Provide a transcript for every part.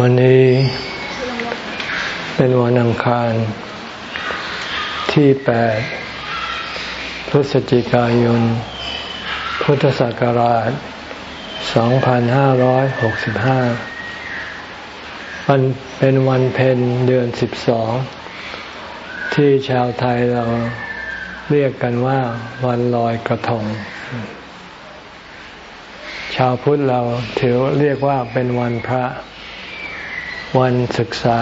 วันนี้เป็นวันอังคารที่ 8 พฤศจิกายน พุทธศักราช 2565มันเป็นวันเพ็ญเดือน 12 ที่ชาวไทยเราเรียกกันว่าวันลอยกระทง ชาวพุทธเราถือเรียกว่าเป็นวันพระ วันศึกษา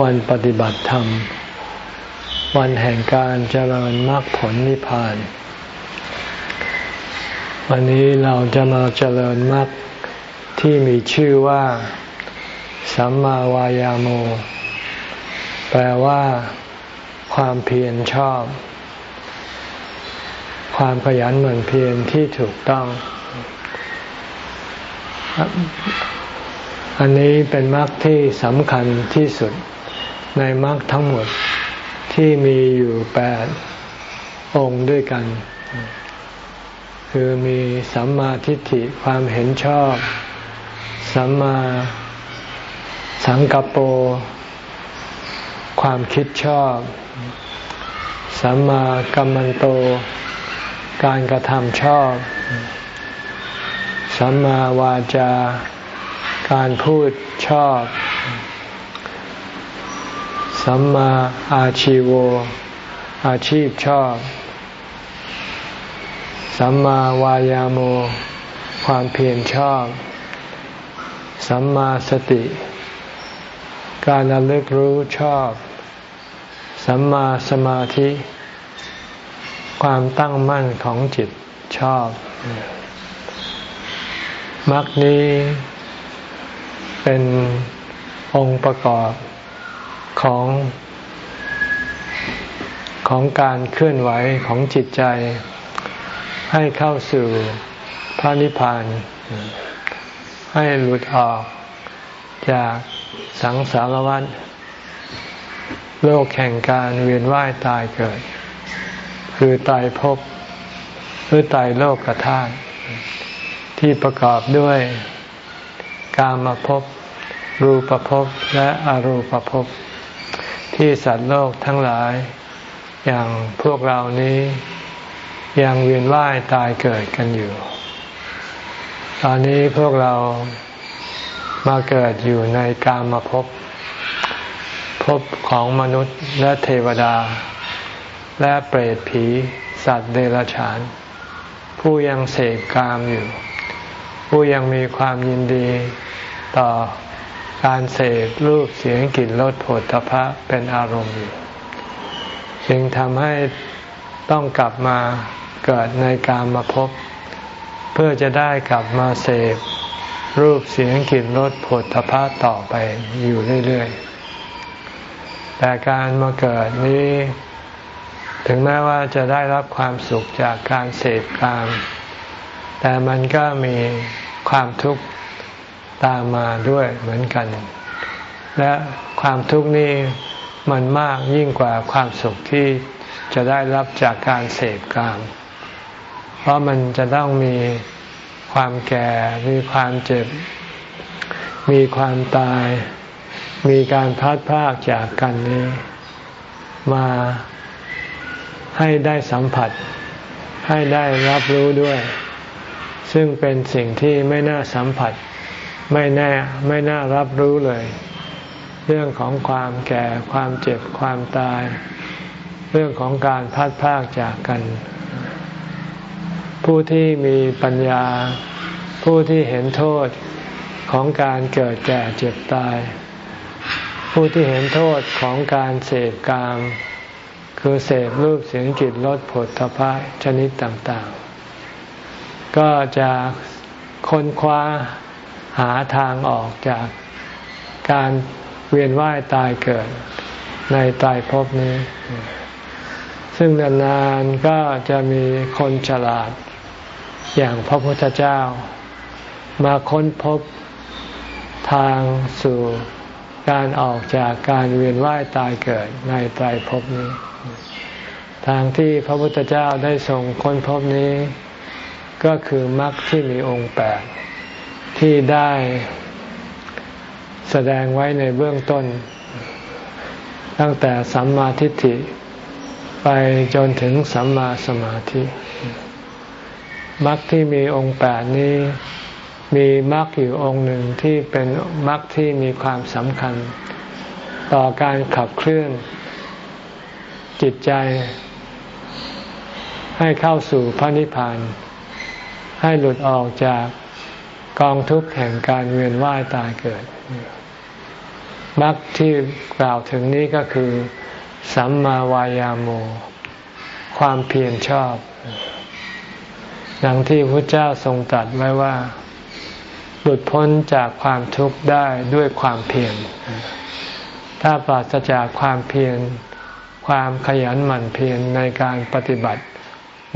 วันปฏิบัติธรรม วันแห่งการเจริญมรรคผลนิพพาน วันนี้เราจะมาเจริญมรรคที่มีชื่อว่า สัมมาวายาโม แปลว่า ความเพียรชอบ ความขยันหมั่นเพียรที่ถูกต้อง อันนี้เป็นมรรคที่สำคัญที่สุดในมรรคทั้งหมดที่มีอยู่แปดองค์ด้วยกัน คือมีสัมมาทิฏฐิความเห็นชอบ สัมมาสังกัปโปความคิดชอบ สัมมากัมมันโต การกระทำชอบ สัมมาวาจา การพูดชอบ สัมมาอาชีโว อาชีพชอบ สัมมาวายาโม ความเพียรชอบ สัมมาสติ การระลึกรู้ชอบ สัมมาสมาธิ ความตั้งมั่นของจิตชอบมรรคนี้ เป็นองค์ประกอบของของการเคลื่อนไหวของจิตใจ ให้เข้าสู่พระนิพพาน ให้หลุดออกจากสังสารวัฏโลกแห่งการเวียนว่ายตายเกิด คือตายภพหรือตายโลกกระทาที่ประกอบด้วย กามภพรูปภพและอรูปภพที่สัตว์โลกทั้งหลาย อย่างพวกเรานี้ ยังเวียนว่ายตายเกิดกันอยู่ ตอนนี้พวกเรามาเกิดอยู่ในกามภพภพของมนุษย์และเทวดา และเปรตผี สัตว์เดรัจฉาน ผู้ยังเสกกามอยู่ ผู้ยังมีความยินดีต่อการเสพรูปเสียงกลิ่นรสผลทพะเป็นอารมณ์อยู่จึงทำให้ต้องกลับมาเกิดในการมาพบ เพื่อจะได้กลับมาเสพรูปเสียงกลิ่นรสผลทพะต่อไปอยู่เรื่อยๆ แต่การมาเกิดนี้ ถึงแม้ว่าจะได้รับความสุขจากการเสพกาม แต่มันก็มีความทุกข์ตามมาด้วยเหมือนกัน และความทุกข์นี้มันมากยิ่งกว่าความสุขที่จะได้รับจากการเสพกาม เพราะมันจะต้องมีความแก่ มีความเจ็บ มีความตาย มีการพัดพากจากกันนี้ มาให้ได้สัมผัส ให้ได้รับรู้ด้วย ซึ่งเป็นสิ่งที่ไม่น่าสัมผัส ไม่แน่ไม่น่ารับรู้เลย เรื่องของความแก่ความเจ็บความตาย เรื่องของการพัดพากจากกัน ผู้ที่มีปัญญา ผู้ที่เห็นโทษของการเกิดแก่เจ็บตาย ผู้ที่เห็นโทษของการเสพกาม คือเสพรูปเสียงกลิ่นรสผลทพะชนิดต่าง ก็จะค้นคว้าหาทางออกจากการเวียนว่ายตายเกิดในตายภพนี้ ซึ่งนานๆก็จะมีคนฉลาดอย่างพระพุทธเจ้า มาค้นพบทางสู่การออกจากการเวียนว่ายตายเกิดในตายภพนี้ ทางที่พระพุทธเจ้าได้ทรงค้นพบนี้ ก็คือมรรคที่มีองค์แปดที่ได้แสดงไว้ในเบื้องต้น ตั้งแต่สัมมาทิฏฐิ ไปจนถึงสัมมาสมาธิมรรคที่มีองค์แปดนี้มีมรรคอยู่องค์หนึ่งที่เป็นมรรคที่มีความสำคัญ ต่อการขับเคลื่อนจิตใจให้เข้าสู่พระนิพพาน ให้หลุดออกจากกองทุกข์แห่งการเวียนว่ายตายเกิดมรรคที่กล่าวถึงนี้ก็คือ สัมมาวายาโม ความเพียรชอบ ดังที่พระเจ้าทรงตรัสไว้ว่า หลุดพ้นจากความทุกข์ได้ด้วยความเพียร ถ้าปราศจากความเพียร ความขยันหมั่นเพียรในการปฏิบัติ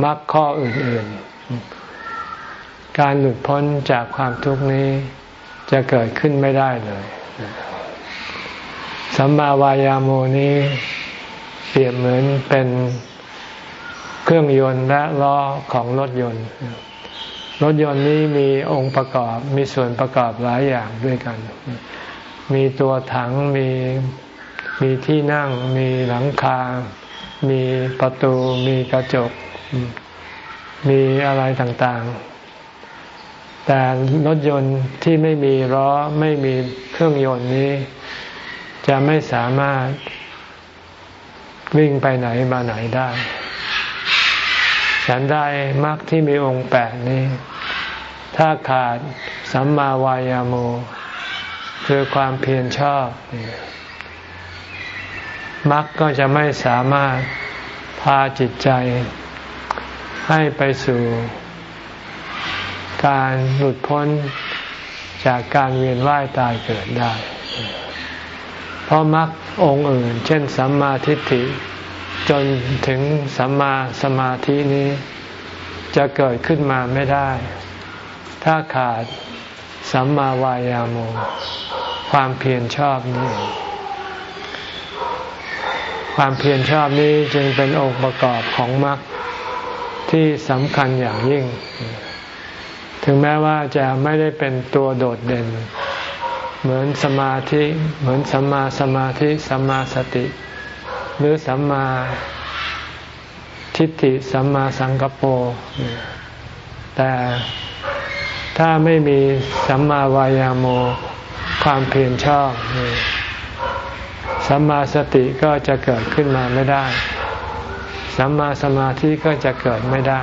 มรรคข้ออื่นๆ การหลุดพ้นจากความทุกข์นี้จะเกิดขึ้นไม่ได้เลยสัมมาวายาโมนี้เปรียบเหมือนเป็นเครื่องยนต์และล้อของรถยนต์ รถยนต์นี้มีองค์ประกอบมีส่วนประกอบหลายอย่างด้วยกัน มีตัวถังมีมีที่นั่ง มีหลังคา มีประตู มีกระจก มีอะไรต่างๆ แต่รถยนต์ที่ไม่มีล้อไม่มีเครื่องยนต์นี้ จะไม่สามารถวิ่งไปไหนมาไหนได้ฉันได้มรรคที่มีองค์แปดนี้ ถ้าขาดสัมมาวายาโม คือความเพียรชอบมรรคก็จะไม่สามารถพาจิตใจให้ไปสู่ การหลุดพ้นจากการเวียนว่ายตายเกิดได้ เพราะมรรคองค์อื่น เช่น สัมมาทิฏฐิ จนถึงสัมมาสมาธินี้ จะเกิดขึ้นมาไม่ได้ ถ้าขาดสัมมาวายาโม ความเพียรชอบนี้ ความเพียรชอบนี้จึงเป็นองค์ประกอบของมรรคที่สำคัญอย่างยิ่ง ถึงแม้ว่าจะไม่ได้เป็นตัวโดดเด่น เหมือนสมาธิ เหมือนสัมมาสมาธิสัมมาสติ หรือสัมมาทิฏฐิสัมมาสังกปรแต่ถ้าไม่มีสัมมาวายาโมความเพียรชอบสัมมาสติก็จะเกิดขึ้นมาไม่ได้ สัมมาสมาธิก็จะเกิดไม่ได้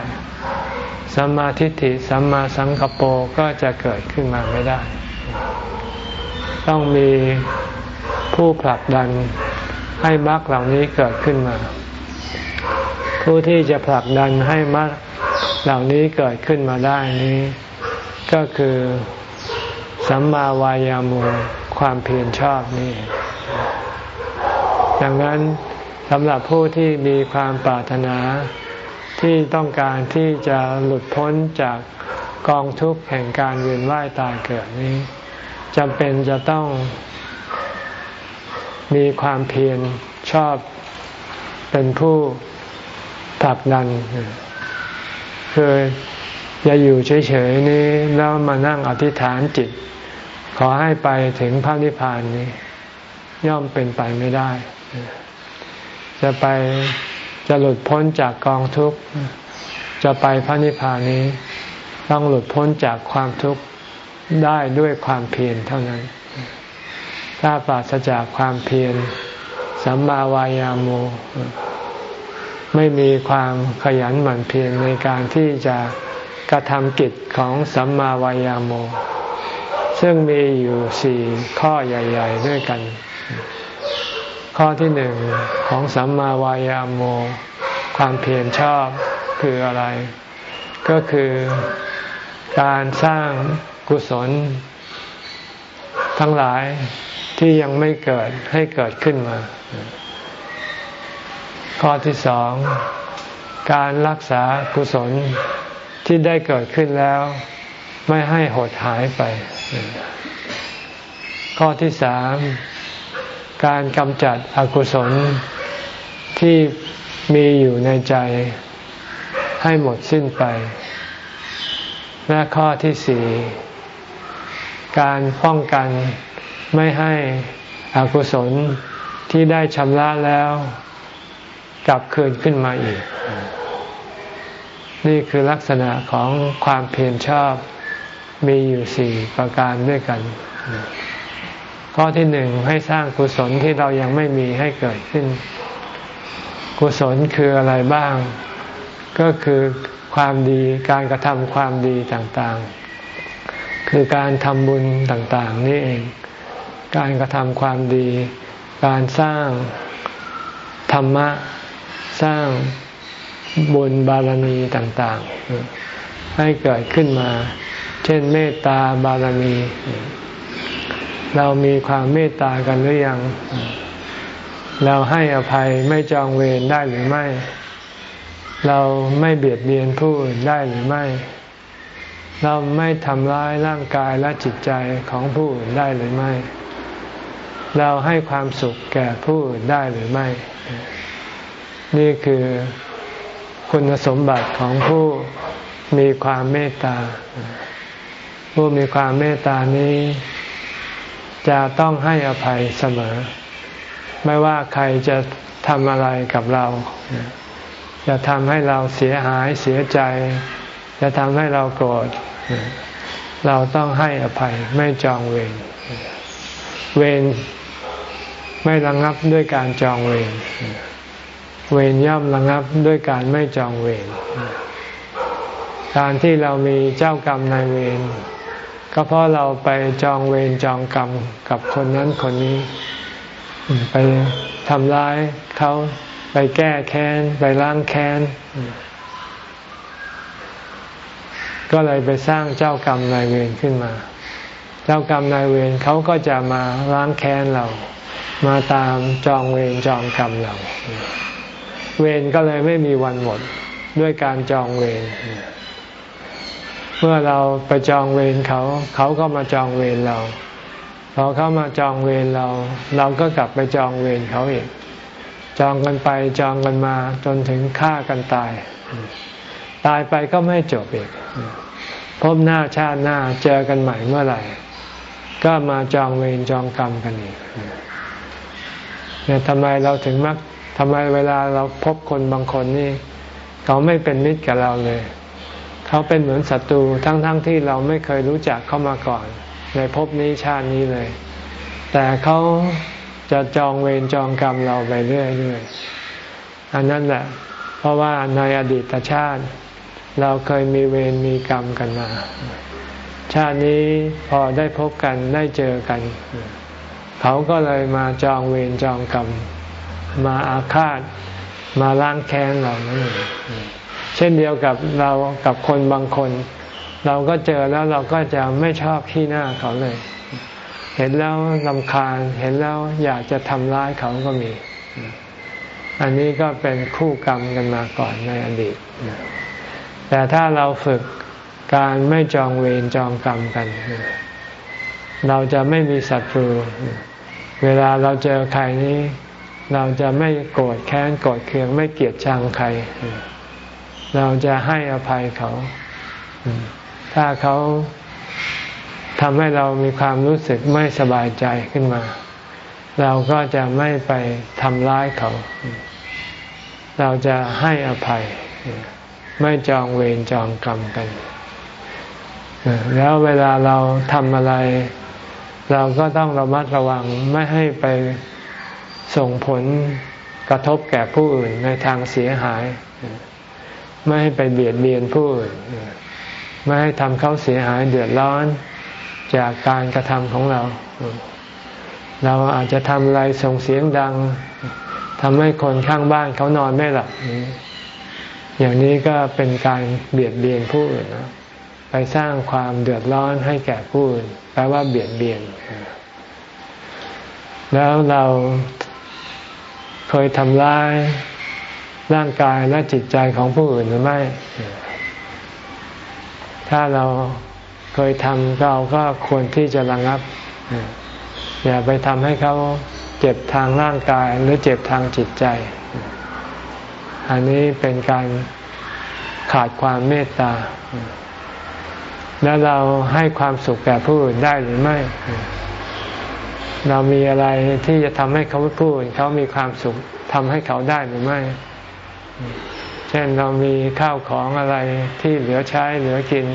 สัมมาทิฏฐิสัมมาสังกปรก็จะเกิดขึ้นมาไม่ได้ ต้องมีผู้ผลักดันให้มรรคเหล่านี้เกิดขึ้นมา ผู้ที่จะผลักดันให้มรรคเหล่านี้เกิดขึ้นมาได้นี้ ก็คือสัมมาวายามุความเพียรชอบนี่ดังนั้นสำหรับผู้ที่มีความปรารถนา ที่ต้องการที่จะหลุดพ้นจากกองทุกข์แห่งการเวียนว่ายตายเกิดนี้จำเป็นจะต้องมีความเพียรชอบเป็นผู้ผลักดันคืออย่าอยู่เฉยๆนี้แล้วมานั่งอธิษฐานจิต ขอให้ไปถึงพระนิพพานนี้ ย่อมเป็นไปไม่ได้ จะไป จะหลุดพ้นจากกองทุกข์ จะไปพระนิพพานนี้ ต้องหลุดพ้นจากความทุกข์ได้ด้วยความเพียรเท่านั้น ถ้าปราศจากความเพียรสัมมาวายามุไม่มีความขยันหมั่นเพียรในการที่จะกระทำกิจของสัมมาวายามุซึ่งมีอยู่สี่ข้อใหญ่ ๆ ด้วยกัน ข้อที่หนึ่งของสัมมาวายามุความเพียรชอบคืออะไร ก็คือการสร้างกุศล ทั้งหลายที่ยังไม่เกิดให้เกิดขึ้นมา ข้อที่สองการรักษากุศลที่ได้เกิดขึ้นแล้ว ไม่ให้หดหายไป ข้อที่สาม การกำจัดอกุศลที่มีอยู่ในใจให้หมดสิ้นไป และข้อที่สี่การป้องกันไม่ให้อกุศลที่ได้ชำระแล้วกลับคืนขึ้นมาอีก นี่คือลักษณะของความเพียรชอบมีอยู่สี่ประการด้วยกัน ข้อที่หนึ่งให้สร้างกุศลที่เรายังไม่มีให้เกิดขึ้น กุศลคืออะไรบ้าง ก็คือความดีการกระทำความดีต่างๆ คือการทำบุญต่างๆ นี่เอง การกระทำความดี การสร้างธรรมะ สร้างบุญบารมีต่างๆ ให้เกิดขึ้นมา เช่นเมตตาบารมีเเรามีความเมตตากันหรือยัง เราให้อภัยไม่จองเวรได้หรือไม่ เราไม่เบียดเบียนผู้อื่นได้หรือไม่ เราไม่ทำร้ายร่างกายและจิตใจของผู้อื่นได้หรือไม่ เราให้ความสุขแก่ผู้อื่นได้หรือไม่ นี่คือคุณสมบัติของผู้มีความเมตตา ผู้มีความเมตตานี้ จะต้องให้อภัยเสมอ ไม่ว่าใครจะทำอะไรกับเรา จะทำให้เราเสียหายเสียใจ จะทำให้เราโกรธเราต้องให้อภัยไม่จองเวรเวรไม่ระงับด้วยการจองเวรเวรย่อมระงับด้วยการไม่จองเวรการที่เรามีเจ้ากรรมนายเวร ก็เพราะเราไปจองเวรจองกรรมกับคนนั้นคนนี้ ไปทำร้ายเขาไปแก้แค้น ไปล้างแค้น ก็เลยไปสร้างเจ้ากรรมนายเวรขึ้นมา เจ้ากรรมนายเวรเขาก็จะมาล้างแค้นเรา มาตามจองเวรจองกรรมเรา เวรก็เลยไม่มีวันหมดด้วยการจองเวร เมื่อเราไปจองเวรเขา เขาก็มาจองเวรเราพอเขามาจองเวรเรา เราก็กลับไปจองเวรเขาอีก จองกันไปจองกันมาจนถึงฆ่ากันตาย ตายไปก็ไม่จบอีกพบหน้าชาติหน้าเจอกันใหม่เมื่อไหร่ ก็มาจองเวรจองกรรมกันอีกเนี่ยทำไมเราถึงมักทำไมเวลาเราพบคนบางคนนี่ เขาไม่เป็นมิตรกับเราเลย เขาเป็นเหมือนศัตรูทั้งๆทที่เราไม่เคยรู้จักเขามาก่อน ในภพนี้ชาตินี้เลย แต่เขาจะจองเวรจองกรรมเราไปเรื่อยๆอันนั้นแหละ เพราะว่าในอดีตชาติ เราเคยมีเวรมีกรรมกันมา ชาตินี้พอได้พบกันได้เจอกัน เขาก็เลยมาจองเวรจองกรรม มาอาฆาตมาล้างแค้นเรานั่นเอง เช่นเดียวกับเรากับคนบางคน เราก็เจอแล้วเราก็จะไม่ชอบขี้หน้าเขาเลย เห็นแล้วลำคาญเห็นแล้วอยากจะทำร้ายเขาก็มี อันนี้ก็เป็นคู่กรรมกันมาก่อนในอดีตแต่ถ้าเราฝึกการไม่จองเวรจองกรรมกัน เราจะไม่มีศัตรู เวลาเราเจอใครนี้ เราจะไม่โกรธแค้นโกรธเคืองไม่เกลียดชังใคร เราจะให้อภัยเขา ถ้าเขาทำให้เรามีความรู้สึกไม่สบายใจขึ้นมา เราก็จะไม่ไปทำร้ายเขา เราจะให้อภัย ไม่จองเวรจองกรรมกัน แล้วเวลาเราทำอะไร เราก็ต้องระมัดระวังไม่ให้ไปส่งผลกระทบแก่ผู้อื่นในทางเสียหาย ไม่ให้ไปเบียดเบียนผู้อื่นไม่ให้ทำเขาเสียหายเดือดร้อนจากการกระทำของเรา เราอาจจะทำอะไรส่งเสียงดังทำให้คนข้างบ้านเขานอนไม่หลับอย่างนี้ก็เป็นการเบียดเบียนผู้อื่นไปสร้างความเดือดร้อนให้แก่ผู้อื่นแปลว่าเบียดเบียน แล้วเราเคยทำร้าย ร่างกายและจิตใจของผู้อื่นหรือไม่ ถ้าเราเคยทำเราก็ควรที่จะระงับ อย่าไปทำให้เขาเจ็บทางร่างกายหรือเจ็บทางจิตใจ อันนี้เป็นการขาดความเมตตา แล้วเราให้ความสุขแก่ผู้อื่นได้หรือไม่ เรามีอะไรที่จะทำให้เขาพูดเขามีความสุขทำให้เขาได้หรือไม่ เช่นเรามีข้าวของอะไรที่เหลือใช้เหลือกิน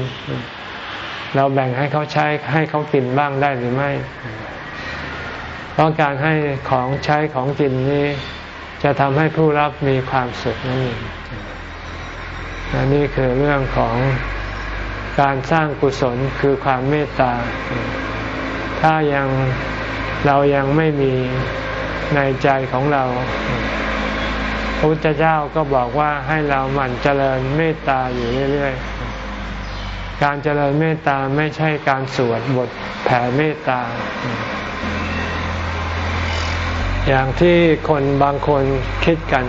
เราแบ่งให้เขาใช้ให้เขากินบ้างได้หรือไม่ เพราะการให้ของใช้ของกินนี้ จะทำให้ผู้รับมีความสุขนั่นเองนี่คือเรื่องของการสร้างกุศลคือความเมตตา ถ้ายังเรายังไม่มีในใจของเรา พระพุทธเจ้าก็บอกว่าให้เราหมั่นเจริญเมตตาอยู่เรื่อยๆ การเจริญเมตตาไม่ใช่การสวดบทแผ่เมตตา อย่างที่คนบางคนคิดกัน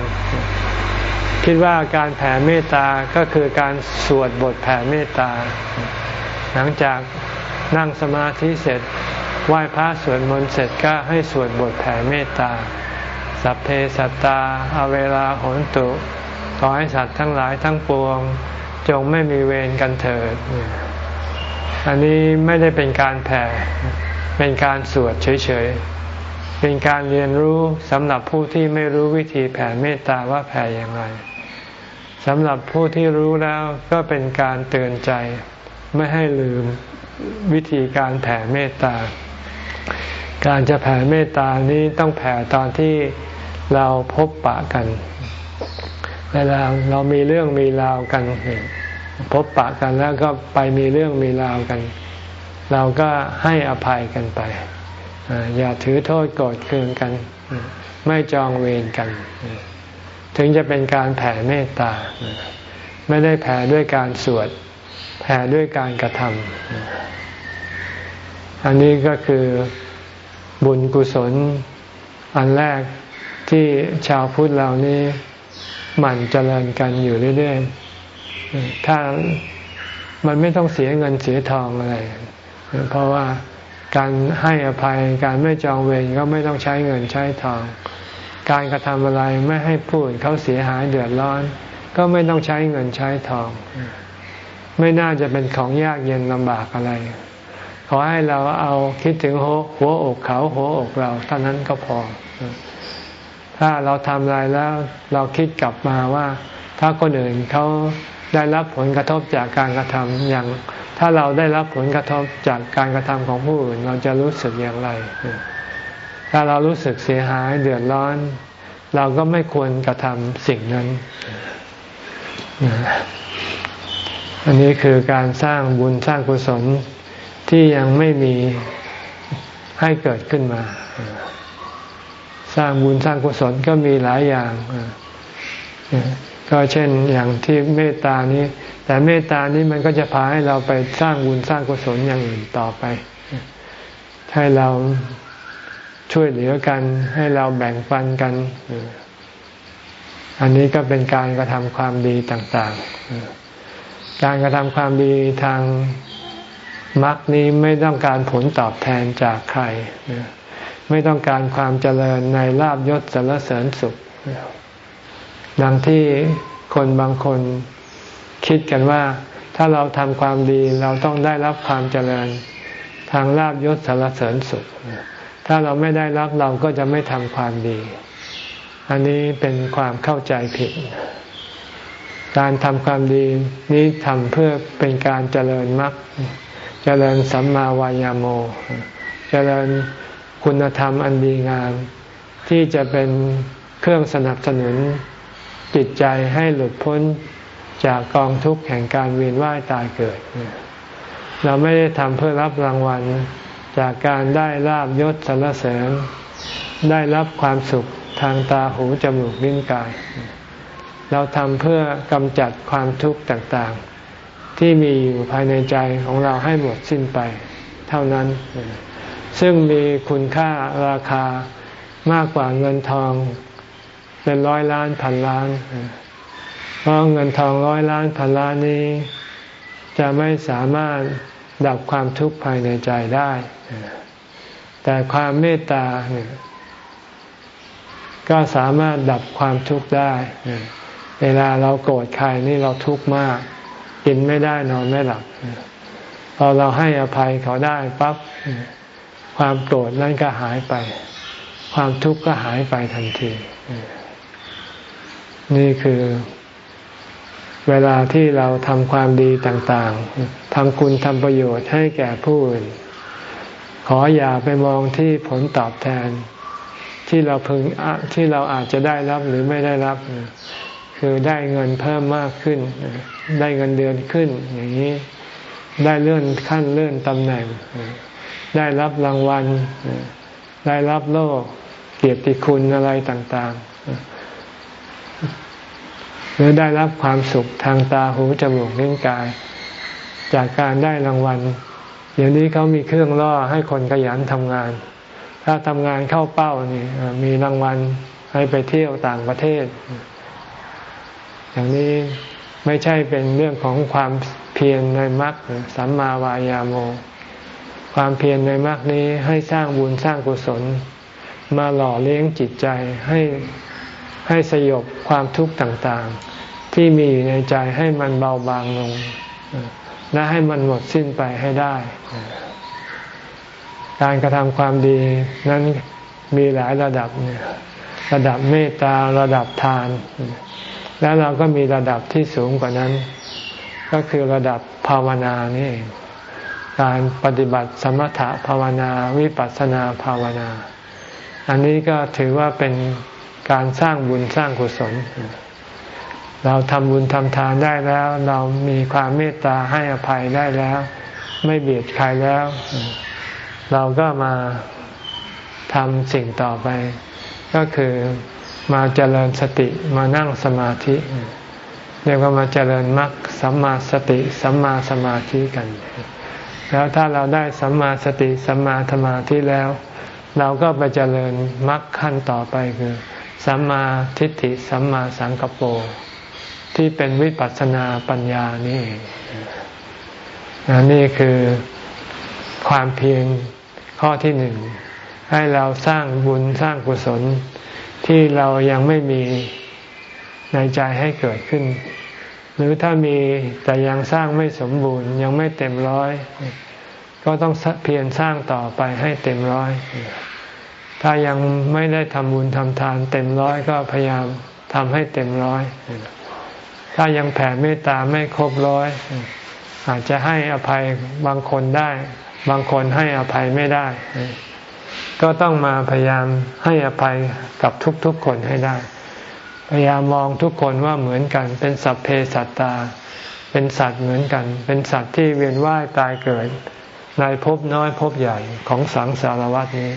คิดว่าการแผ่เมตตาก็คือการสวดบทแผ่เมตตา หลังจากนั่งสมาธิเสร็จไหว้พระสวดมนต์เสร็จก็ให้สวดบทแผ่เมตตา สัพเพสัตตาอาเวลาโหนตุขอให้สัตว์ทั้งหลายทั้งปวง จงไม่มีเวรกันเถิด อันนี้ไม่ได้เป็นการแผ่ เป็นการสวดเฉยๆ เป็นการเรียนรู้สำหรับผู้ที่ไม่รู้วิธีแผ่เมตตาว่าแผ่อย่างไรสำหรับผู้ที่รู้แล้วก็เป็นการเตือนใจ ไม่ให้ลืมวิธีการแผ่เมตตา การจะแผ่เมตตานี้ต้องแผ่ตอนที่เราพบปะกัน เวลาเรามีเรื่องมีราวกัน พบปะกันแล้วก็ไปมีเรื่องมีราวกัน เราก็ให้อภัยกันไป อย่าถือโทษโกรธเคืองกัน ไม่จองเวรกัน ถึงจะเป็นการแผ่เมตตา ไม่ได้แผ่ด้วยการสวด แผ่ด้วยการกระทำอันนี้ก็คือ บุญกุศล อันแรกที่ชาวพุทธเรานี้หมั่นเจริญกันอยู่เรื่อยๆ ถ้ามันไม่ต้องเสียเงินเสียทองอะไร เพราะว่าการให้อภัยการไม่จองเวรก็ไม่ต้องใช้เงินใช้ทอง การกระทำอะไรไม่ให้ผู้อื่นเขาเสียหายเดือดร้อน ก็ไม่ต้องใช้เงินใช้ทอง ไม่น่าจะเป็นของยากเย็นลำบากอะไร ขอให้เราเอาคิดถึงหัวหัวอกเขาหัวอกเราเท่านั้นก็พอ ถ้าเราทำอะไรแล้วเราคิดกลับมาว่า ถ้าคนอื่นเขาได้รับผลกระทบจากการกระทำอย่าง ถ้าเราได้รับผลกระทบจากการกระทำของผู้อื่น เราจะรู้สึกอย่างไร ถ้าเรารู้สึกเสียหายเดือดร้อน เราก็ไม่ควรกระทำสิ่งนั้นอันนี้คือการสร้างบุญสร้างกุศล ที่ยังไม่มีให้เกิดขึ้นมา สร้างบุญสร้างกุศลก็มีหลายอย่างก็เช่นอย่างที่เมตตานี้ แต่เมตตานี้มันก็จะพาให้เราไปสร้างบุญสร้างกุศลอย่างอื่นต่อไป ให้เราช่วยเหลือกัน ให้เราแบ่งปันกัน อันนี้ก็เป็นการกระทำความดีต่าง ๆ การกระทำความดีทาง มรรคนี้ไม่ต้องการผลตอบแทนจากใคร ไม่ต้องการความเจริญในลาบยศสรรเสริญสุข ดังที่คนบางคนคิดกันว่า ถ้าเราทำความดีเราต้องได้รับความเจริญทางลาบยศสรรเสริญสุข ถ้าเราไม่ได้รับเราก็จะไม่ทำความดี อันนี้เป็นความเข้าใจผิด การทำความดีนี้ทำเพื่อเป็นการเจริญมรรค จริญสัมมาวายาโม เจริญคุณธรรมอันดีงาม ที่จะเป็นเครื่องสนับสนุนจิตใจให้หลุดพ้นจากกองทุกข์แห่งการเวียนว่ายตายเกิด เราไม่ได้ทำเพื่อรับรางวัลจากการได้ลาบยศสรรเสริญ ได้รับความสุขทางตาหูจมูกลิ้นกาย เราทำเพื่อกำจัดความทุกข์ต่างๆ ที่มีอยู่ภายในใจของเราให้หมดสิ้นไป เท่านั้น ซึ่งมีคุณค่าราคามากกว่าเงินทองเป็นร้อยล้านพันล้าน เพราะเงินทองร้อยล้านพันล้านนี้ จะไม่สามารถดับความทุกข์ภายในใจได้ แต่ความเมตตาเนี่ยก็สามารถดับความทุกข์ได้ เวลาเราโกรธใครนี่เราทุกข์มาก กินไม่ได้นอนไม่หลับ พอเราให้อภัยเขาได้ปั๊บความโกรธนั่นก็หายไป ความทุกข์ก็หายไปทันที นี่คือเวลาที่เราทำความดีต่างๆ ทำคุณทำประโยชน์ให้แก่ผู้อื่น ขออย่าไปมองที่ผลตอบแทน ที่เราพึงที่เราอาจจะได้รับหรือไม่ได้รับ คือได้เงินเพิ่มมากขึ้น ได้เงินเดือนขึ้น อย่างนี้ได้เลื่อนขั้นเลื่อนตำแหน่ง ได้รับรางวัล ได้รับโล่เกียรติคุณอะไรต่างๆ หรือได้รับความสุขทางตาหูจมูกลิ้นกาย จากการได้รางวัล เดี๋ยวนี้เขามีเครื่องล่อให้คนขยันทำงาน ถ้าทำงานเข้าเป้านี่มีรางวัลให้ไปเที่ยวต่างประเทศ อย่างนี้ไม่ใช่เป็นเรื่องของความเพียรในมรรคสัมมาวายาโม ความเพียรในมรรคนี้ให้สร้างบุญสร้างกุศล มาหล่อเลี้ยงจิตใจให้ให้สยบความทุกข์ต่างๆ ที่มีอยู่ในใจให้มันเบาบางลงและให้มันหมดสิ้นไปให้ได้ การกระทำความดีนั้นมีหลายระดับเนี่ยระดับเมตตาระดับทาน แล้วเราก็มีระดับที่สูงกว่านั้น ก็คือระดับภาวนานี่การปฏิบัติสมถะภาวนาวิปัสสนาภาวนา อันนี้ก็ถือว่าเป็นการสร้างบุญสร้างกุศล เราทำบุญทำทานได้แล้ว เรามีความเมตตาให้อภัยได้แล้ว ไม่เบียดใครแล้ว เราก็มาทำสิ่งต่อไป ก็คือ มาเจริญสติมานั่งสมาธิ เรียกว่ามาเจริญมรรคสัมมาสติสัมมาสมาธิกัน แล้วถ้าเราได้สัมมาสติสัมมาธรรมาที่แล้ว เราก็ไปเจริญมรรคขั้นต่อไปคือสัมมาทิฏฐิสัมมาสังกปรที่เป็นวิปัสสนาปัญญานี่นี่คือความเพียรข้อที่หนึ่ง ให้เราสร้างบุญสร้างกุศล ที่เรายังไม่มีในใจให้เกิดขึ้น หรือถ้ามีแต่ยังสร้างไม่สมบูรณ์ยังไม่เต็มร้อย ก็ต้องเพียรสร้างต่อไปให้เต็มร้อย ถ้ายังไม่ได้ทำบุญทำทาน เต็มร้อยก็พยายามทำให้เต็มร้อย ถ้ายังแผ่เมตตาไม่ครบร้อย อาจจะให้อภัยบางคนได้ บางคนให้อภัยไม่ได้ ก็ต้องมาพยายามให้อภัยกับทุกๆคนให้ได้ พยายามมองทุกคนว่าเหมือนกัน เป็นสัพเพสัตตา เป็นสัตว์เหมือนกัน เป็นสัตว์ที่เวียนว่ายตายเกิด ในภพน้อยภพใหญ่ของสังสารวัฏนี้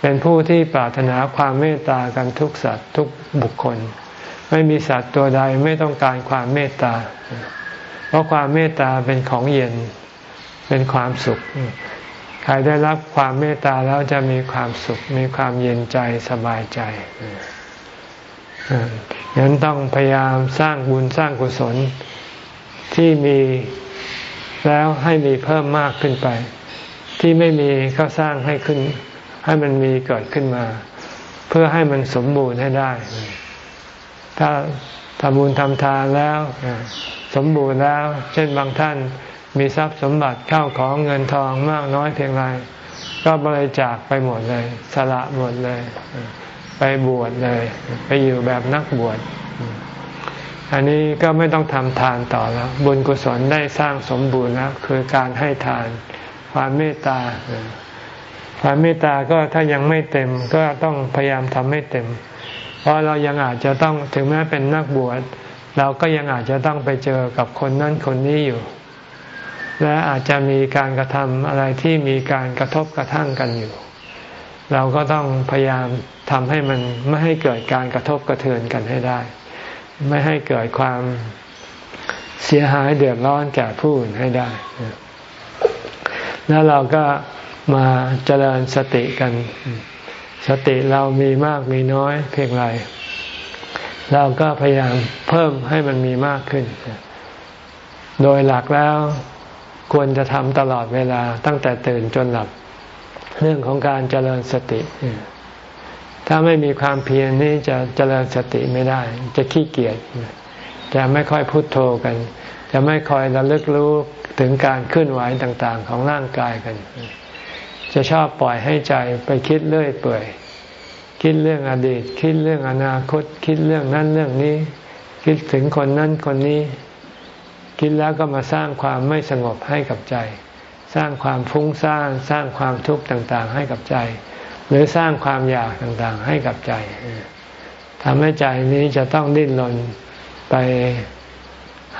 เป็นผู้ที่ปรารถนาความเมตตากันทุกสัตว์ทุกบุคคล ไม่มีสัตว์ตัวใดไม่ต้องการความเมตตา เพราะความเมตตาเป็นของเย็น เป็นความสุข ใครได้รับความเมตตาแล้วจะมีความสุข มีความเย็นใจสบายใจงั้นต้องพยายามสร้างบุญสร้างกุศลที่มีแล้วให้มีเพิ่มมากขึ้นไป ที่ไม่มีก็สร้างให้ขึ้น ให้มันมีเกิดขึ้นมา เพื่อให้มันสมบูรณ์ให้ได้ ถ้าทำบุญทำทานแล้ว สมบูรณ์แล้ว เช่นบางท่าน มีทรัพย์สมบัติเข้าของเงินทองมากน้อยเพียงไรก็บริจาคไปหมดเลย สละหมดเลย ไปบวชเลย ไปอยู่แบบนักบวชอันนี้ก็ไม่ต้องทำทานต่อแล้ว บุญกุศลได้สร้างสมบูรณ์แล้ว คือการให้ทาน ความเมตตา ความเมตตาก็ถ้ายังไม่เต็มก็ต้องพยายามทำให้เต็ม เพราะเรายังอาจจะต้องถึงแม้เป็นนักบวช เราก็ยังอาจจะต้องไปเจอกับคนนั้นคนนี้อยู่ และอาจจะมีการกระทำอะไรที่มีการกระทบกระทั่งกันอยู่ เราก็ต้องพยายามทำให้มันไม่ให้เกิดการกระทบกระเทือนกันให้ได้ ไม่ให้เกิดความเสียหายเดือดร้อนแก่ผู้อื่นให้ได้ แล้วเราก็มาเจริญสติกัน สติเรามีมากมีน้อยเพียงไร เราก็พยายามเพิ่มให้มันมีมากขึ้น โดยหลักแล้ว ควรจะทำตลอดเวลาตั้งแต่ตื่นจนหลับ เรื่องของการเจริญสติ ถ้าไม่มีความเพียรนี่จะเจริญสติไม่ได้ จะขี้เกียจจะไม่ค่อยพุโทโธกัน จะไม่คอยระลึกรู้ถึงการเคลื่อนไหวต่างๆ ของร่างกายกันจจะชอบปล่อยให้ใจไปคิดเรื่อยเปื่อยคิดเรื่องอดีต คิดเรื่องอนาคต คิดเรื่องนั้นเรื่องนี้ คิดถึงคนนั้นคนนี้ คิดแล้วก็มาสร้างความไม่สงบให้กับใจ สร้างความฟุ้งซ่านสร้างความทุกข์ต่างๆ ให้กับใจ หรือสร้างความอยากต่างๆ ให้กับใจทำให้ใจนี้จะต้องดิ้นรนไป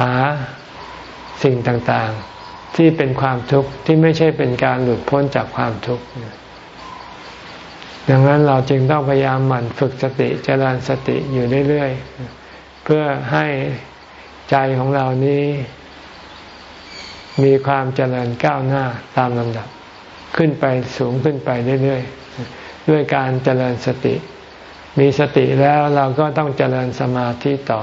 หาสิ่งต่างๆ ที่เป็นความทุกข์ที่ไม่ใช่เป็นการหลุดพ้นจากความทุกข์ดังนั้นเราจึงต้องพยายามหมั่นฝึกสติเจริญสติอยู่เรื่อยๆ เพื่อให้ ใจของเรานี้ มีความเจริญก้าวหน้าตามลำดับ ขึ้นไปสูงขึ้นไปเรื่อยๆ ด้วยการเจริญสติ มีสติแล้วเราก็ต้องเจริญสมาธิต่อ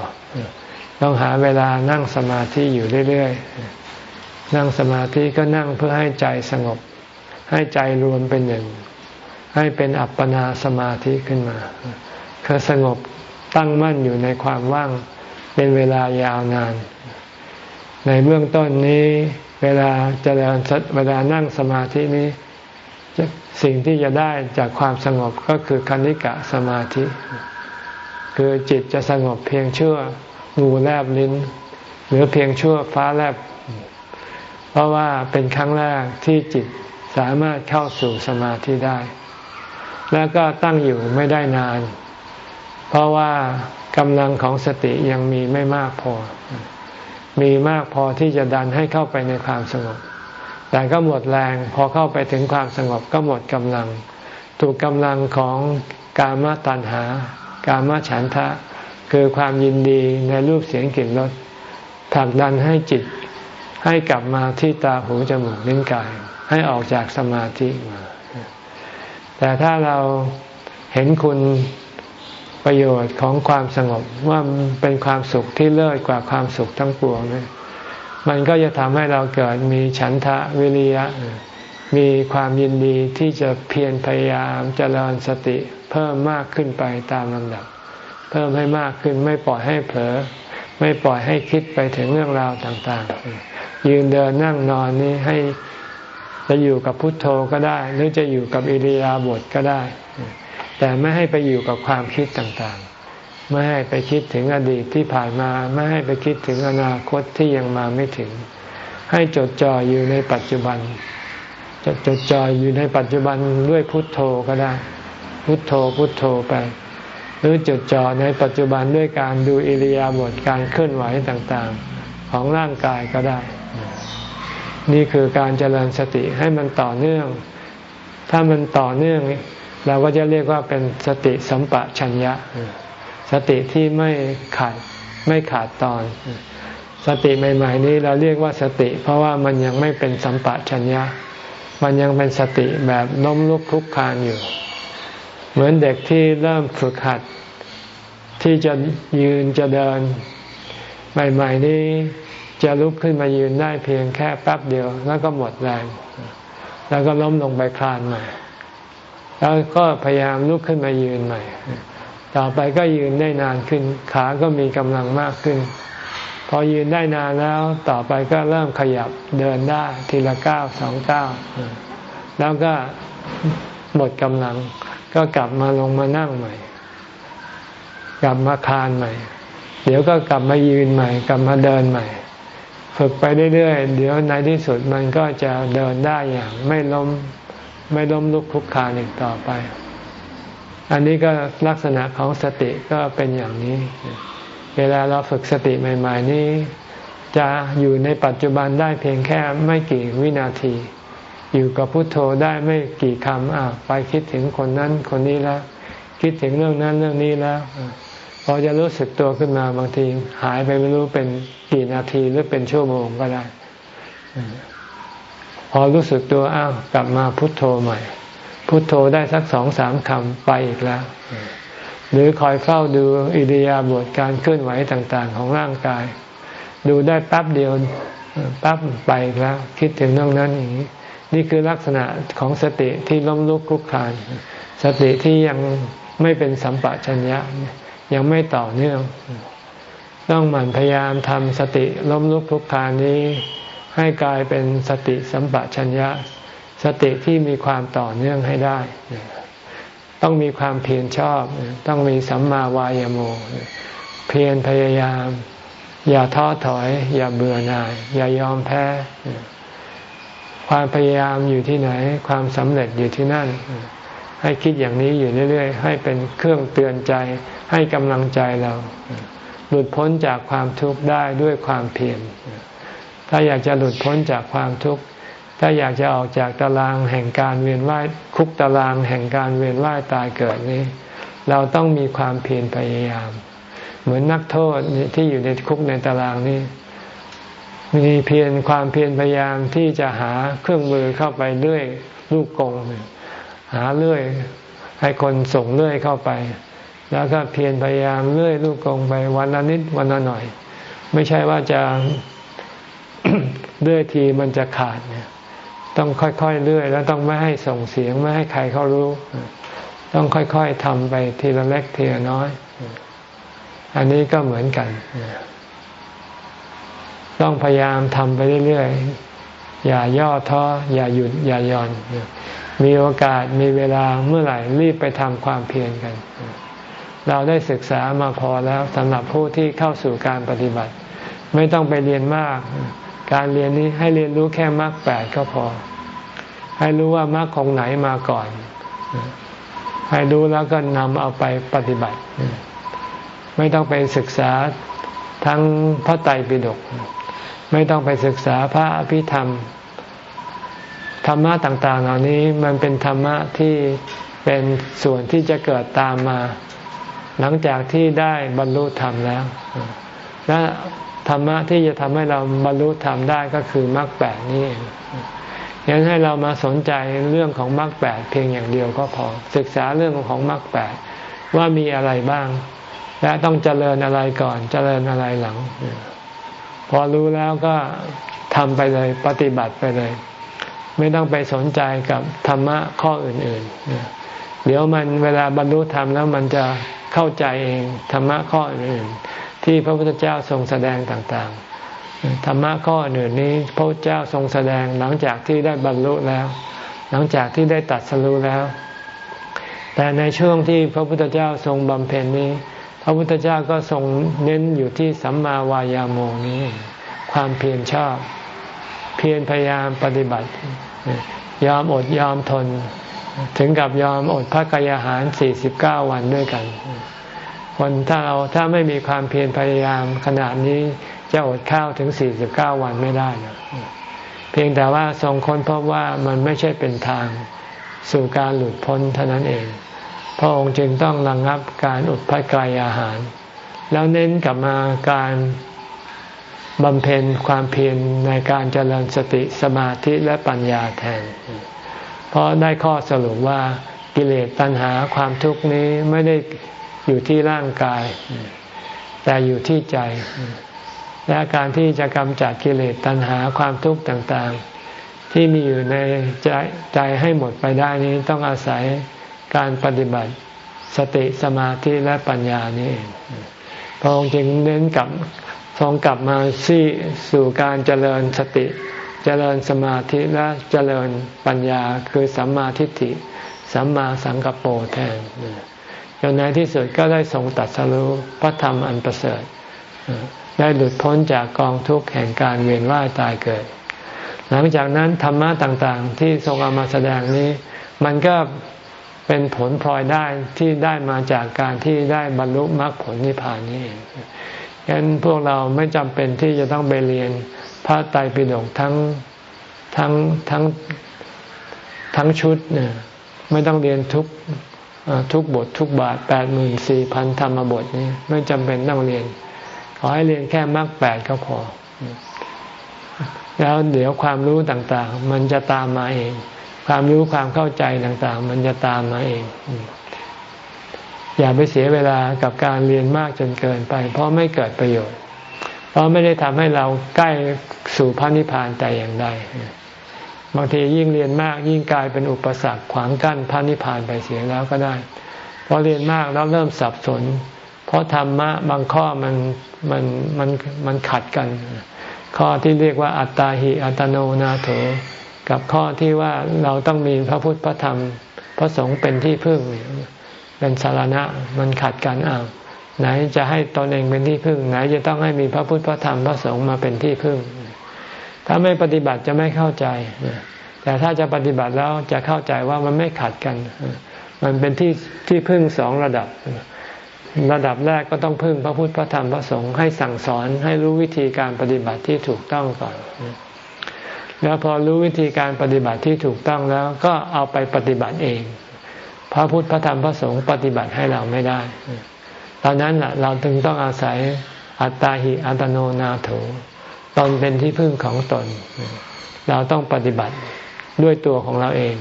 ต้องหาเวลานั่งสมาธิอยู่เรื่อยๆ นั่งสมาธิก็นั่งเพื่อให้ใจสงบ ให้ใจรวมเป็นหนึ่ง ให้เป็นอัปปนาสมาธิขึ้นมา คือสงบตั้งมั่นอยู่ในความว่าง เป็นเวลายาวนาน ในเบื้องต้นนี้เวลาเจริญเวลานั่งสมาธินี้ สิ่งที่จะได้จากความสงบก็คือคณิกะสมาธิ คือจิตจะสงบเพียงชั่วงูแลบลิ้น หรือเพียงชั่วฟ้าแลบ เพราะว่าเป็นครั้งแรกที่จิตสามารถเข้าสู่สมาธิได้ แล้วก็ตั้งอยู่ไม่ได้นาน เพราะว่ากำลังของสติยังมีไม่มากพอ มีมากพอที่จะดันให้เข้าไปในความสงบ แต่ก็หมดแรงพอเข้าไปถึงความสงบก็หมดกำลัง ถูกกำลังของกามตัณหา กามฉันทะ คือความยินดีในรูปเสียงกลิ่นรสผลักดันให้จิตให้กลับมาที่ตาหูจมูกลิ้นกาย ให้ออกจากสมาธิมา แต่ถ้าเราเห็นคุณ ประโยชน์ของความสงบว่าเป็นความสุขที่เลิศกว่าความสุขทั้งปวงเนี่ยมันก็จะทำให้เราเกิดมีฉันทะวิริยะ มีความยินดีที่จะเพียรพยายามเจริญสติเพิ่มมากขึ้นไปตามลำดับ เพิ่มให้มากขึ้นไม่ปล่อยให้เผลอ ไม่ปล่อยให้คิดไปถึงเรื่องราวต่างๆ ยืนเดินนั่งนอนนี้ให้จะอยู่กับพุทโธก็ได้ หรือจะอยู่กับอิริยาบถก็ได้ แต่ไม่ให้ไปอยู่กับความคิดต่างๆ ไม่ให้ไปคิดถึงอดีตที่ผ่านมา ไม่ให้ไปคิดถึงอนาคตที่ยังมาไม่ถึง ให้จดจ่ออยู่ในปัจจุบันจะจดจ่ออยู่ในปัจจุบันด้วยพุทโธก็ได้ พุทโธพุทโธไป หรือจดจ่อในปัจจุบันด้วยการดูอิริยาบถการเคลื่อนไหวต่างๆ ของร่างกายก็ได้ นี่คือการเจริญสติให้มันต่อเนื่อง ถ้ามันต่อเนื่อง เราก็จะเรียกว่าเป็นสติสัมปชัญญะ สติที่ไม่ขาดไม่ขาดตอน สติใหม่ ๆ นี้เราเรียกว่าสติ เพราะว่ามันยังไม่เป็นสัมปชัญญะ มันยังเป็นสติแบบล้มลุกคลุกคลานอยู่ เหมือนเด็กที่เริ่มฝึกหัด ที่จะยืนจะเดิน ใหม่ ๆ นี้จะลุกขึ้นมายืนได้เพียงแค่แป๊บเดียว แล้วก็หมดแรง แล้วก็ล้มลงไปคลานใหม่ แล้วก็พยายามลุกขึ้นมายืนใหม่ ต่อไปก็ยืนได้นานขึ้น ขาก็มีกำลังมากขึ้น พอยืนได้นานแล้ว ต่อไปก็เริ่มขยับเดินได้ทีละก้าวสองก้าวแล้วก็หมดกำลัง ก็กลับมาลงมานั่งใหม่ กลับมาคานใหม่ เดี๋ยวก็กลับมายืนใหม่ กลับมาเดินใหม่ ฝึกไปเรื่อยๆ เดี๋ยวในที่สุดมันก็จะเดินได้อย่างไม่ล้ม ไม่ล้มลุกคลุกคานอีกต่อไป อันนี้ก็ลักษณะของสติก็เป็นอย่างนี้ เวลาเราฝึกสติใหม่ ๆ นี้ จะอยู่ในปัจจุบันได้เพียงแค่ไม่กี่วินาที อยู่กับพุทโธได้ไม่กี่คำอะไปคิดถึงคนนั้นคนนี้แล้ว คิดถึงเรื่องนั้นเรื่องนี้แล้วพอจะรู้สึกตัวขึ้นมาบางที หายไปไม่รู้เป็นกี่นาทีหรือเป็นชั่วโมงก็ได้ พอรู้สึกตัวอ้าวกลับมาพุทโธใหม่ พุทโธได้สักสองสามคำไปอีกแล้ว หรือคอยเฝ้าดูอิริยาบถการเคลื่อนไหวต่างๆ ของร่างกาย ดูได้แป๊บเดียวแป๊บไปอีกแล้ว คิดถึงเรื่องนั้นอย่างนี้ นี่คือลักษณะของสติที่ล้มลุกคลุกคลาน สติที่ยังไม่เป็นสัมปชัญญะยังไม่ต่อเนื่อง ต้องหมั่นพยายามทำสติล้มลุกคลุกคลานนี้ ให้กลายเป็นสติสัมปชัญญะ สติที่มีความต่อเนื่องให้ได้ ต้องมีความเพียรชอบ ต้องมีสัมมาวายโม เพียรพยายาม อย่าท้อถอย อย่าเบื่อหน่าย อย่ายอมแพ้ ความพยายามอยู่ที่ไหน ความสำเร็จอยู่ที่นั่น ให้คิดอย่างนี้อยู่เรื่อยๆ ให้เป็นเครื่องเตือนใจ ให้กำลังใจเรา หลุดพ้นจากความทุกข์ได้ด้วยความเพียร ถ้าอยากจะหลุดพ้นจากความทุกข์ ถ้าอยากจะออกจากตารางแห่งการเวียนว่ายคุกตารางแห่งการเวียนว่ายตายเกิดนี้ เราต้องมีความเพียรพยายาม เหมือนนักโทษที่อยู่ในคุกในตารางนี้ มีเพียรความเพียรพยายามที่จะหาเครื่องมือเข้าไปเลื่อยลูกกง หาเลื่อยให้คนส่งเลื่อยเข้าไปแล้วก็เพียรพยายามเลื่อยลูกกงไปวันละนิดวันละหน่อย ไม่ใช่ว่าจะ เลื่อยทีมันจะขาดเนี่ย ต้องค่อยๆเลื่อย แล้วต้องไม่ให้ส่งเสียงไม่ให้ใครเขารู้ ต้องค่อยๆทำไปทีละเล็กทีละน้อย อันนี้ก็เหมือนกัน ต้องพยายามทำไปเรื่อยๆ อย่าย่อท้อ อย่าหยุด อย่าย่อน มีโอกาสมีเวลาเมื่อไหร่ รีบไปทำความเพียรกัน เราได้ศึกษามาพอแล้วสำหรับผู้ที่เข้าสู่การปฏิบัติ ไม่ต้องไปเรียนมาก การเรียนนี้ให้เรียนรู้แค่มรรคแปดก็พอ ให้รู้ว่ามรรคของไหนมาก่อน ให้รู้แล้วก็นำเอาไปปฏิบัติ ไม่ต้องไปศึกษาทั้งพระไตรปิฎกไม่ต้องไปศึกษาพระอภิธรรม ธรรมะต่าง ๆ เหล่านี้มันเป็นธรรมะที่เป็นส่วนที่จะเกิดตามมา หลังจากที่ได้บรรลุธรรมแล้ว และ ธรรมะที่จะทำให้เราบรรลุธรรมได้ก็คือมรรคแปดนี่เองยังให้เรามาสนใจเรื่องของมรรคแปดเพียงอย่างเดียวก็พอ ศึกษาเรื่องของมรรคแปดว่ามีอะไรบ้าง และต้องเจริญอะไรก่อนเจริญอะไรหลัง พอรู้แล้วก็ทำไปเลยปฏิบัติไปเลย ไม่ต้องไปสนใจกับธรรมะข้ออื่นๆ เดี๋ยวมันเวลาบรรลุธรรมแล้วมันจะเข้าใจเองธรรมะข้ออื่น ที่พระพุทธเจ้าทรงแสดงต่างๆ ธรรมะข้ออื่นนี้พระพุทธเจ้าทรงแสดงหลังจากที่ได้บรรลุแล้ว หลังจากที่ได้ตัดสรู้แล้ว แต่ในช่วงที่พระพุทธเจ้าทรงบำเพ็ญนี้ พระพุทธเจ้าก็ทรงเน้นอยู่ที่สัมมาวายาโมนี้ ความเพียรชอบ เพียรพยายามปฏิบัติ ยอมอดยอมทน ถึงกับยอมอดพระกายอาหาร49 วันด้วยกัน คนถ้าเราถ้าไม่มีความเพียรพยายามขนาดนี้จะอดข้าวถึงสี่สิบเก้าวันไม่ได้นะเพียงแต่ว่าทรงค้นพบว่ามันไม่ใช่เป็นทางสู่การหลุดพ้นเท่านั้นเอง พระองค์จึงต้องระงงับการอดพักกายอาหาร แล้วเน้นกลับมาการบำเพ็ญความเพียรในการเจริญสติสมาธิและปัญญาแทน เพราะได้ข้อสรุปว่ากิเลสตัณหาความทุกข์นี้ไม่ได้ อยู่ที่ร่างกาย แต่อยู่ที่ใจ และการที่จะกำจัดกิเลสตัณหาความทุกข์ต่างๆ ที่มีอยู่ในใจใจให้หมดไปได้นี้ต้องอาศัยการปฏิบัติสติสมาธิและปัญญานี่พระองค์จึงเน้นกับทรงกลับมาซี่สู่การเจริญสติ เจริญสมาธิและเจริญปัญญาคือสัมมาทิฏฐิ สัมมาสังกัปโปแทน จนในที่สุดก็ได้ทรงตัดสรู้พระธรรมอันประเสริฐ ได้หลุดพ้นจากกองทุกข์แห่งการเวียนว่ายตายเกิด หลังจากนั้นธรรมะต่างๆ ที่ทรงเอามาแสดงนี้ มันก็เป็นผลพลอยได้ที่ได้มาจากการที่ได้บรรลุมรรคผลนิพพานนี่เองฉะนั้นพวกเราไม่จำเป็นที่จะต้องไปเรียนพระไตรปิฎกทั้งทั้งทั้งทั้งชุดเนี่ยไม่ต้องเรียนทุก ทุกบททุกบาทแปดหมื่นสี่พันธรรมบทนี้ไม่จำเป็นต้องเรียน ขอให้เรียนแค่มรรคแปดก็พอ แล้วเดี๋ยวความรู้ต่างๆ มันจะตามมาเอง ความรู้ความเข้าใจต่างๆ มันจะตามมาเอง อย่าไปเสียเวลากับการเรียนมากจนเกินไป เพราะไม่เกิดประโยชน์ เพราะไม่ได้ทำให้เราใกล้สู่พระนิพพานแต่อย่างใด บางทียิ่งเรียนมากยิ่งกลายเป็นอุปสรรคขวางกั้นพระนิพพานไปเสียแล้วก็ได้พอเรียนมากแล้วเริ่มสับสน เพราะธรรมะบางข้อมันมันมันมันขัดกัน ข้อที่เรียกว่าอัตตาหิอัตโนนาโถกับข้อที่ว่าเราต้องมีพระพุทธพระธรรม พระสงฆ์เป็นที่พึ่งเป็นสารณะมันขัดกันอ้าวไหนจะให้ตนเองเป็นที่พึ่ง ไหนจะต้องให้มีพระพุทธพระธรรมพระสงฆ์มาเป็นที่พึ่ง ถ้าไม่ปฏิบัติจะไม่เข้าใจ แต่ถ้าจะปฏิบัติแล้วจะเข้าใจว่ามันไม่ขัดกัน มันเป็นที่ที่พึ่งสองระดับ ระดับแรกก็ต้องพึ่งพระพุทธพระธรรมพระสงฆ์ให้สั่งสอนให้รู้วิธีการปฏิบัติที่ถูกต้องก่อน แล้วพอรู้วิธีการปฏิบัติที่ถูกต้องแล้วก็เอาไปปฏิบัติเอง พระพุทธพระธรรมพระสงฆ์ปฏิบัติให้เราไม่ได้ ตอนนั้นเราจึงต้องอาศัยอัตตาหิอัตโนนาโถ ตนเป็นที่พึ่งของตน เราต้องปฏิบัติด้วยตัวของเราเอง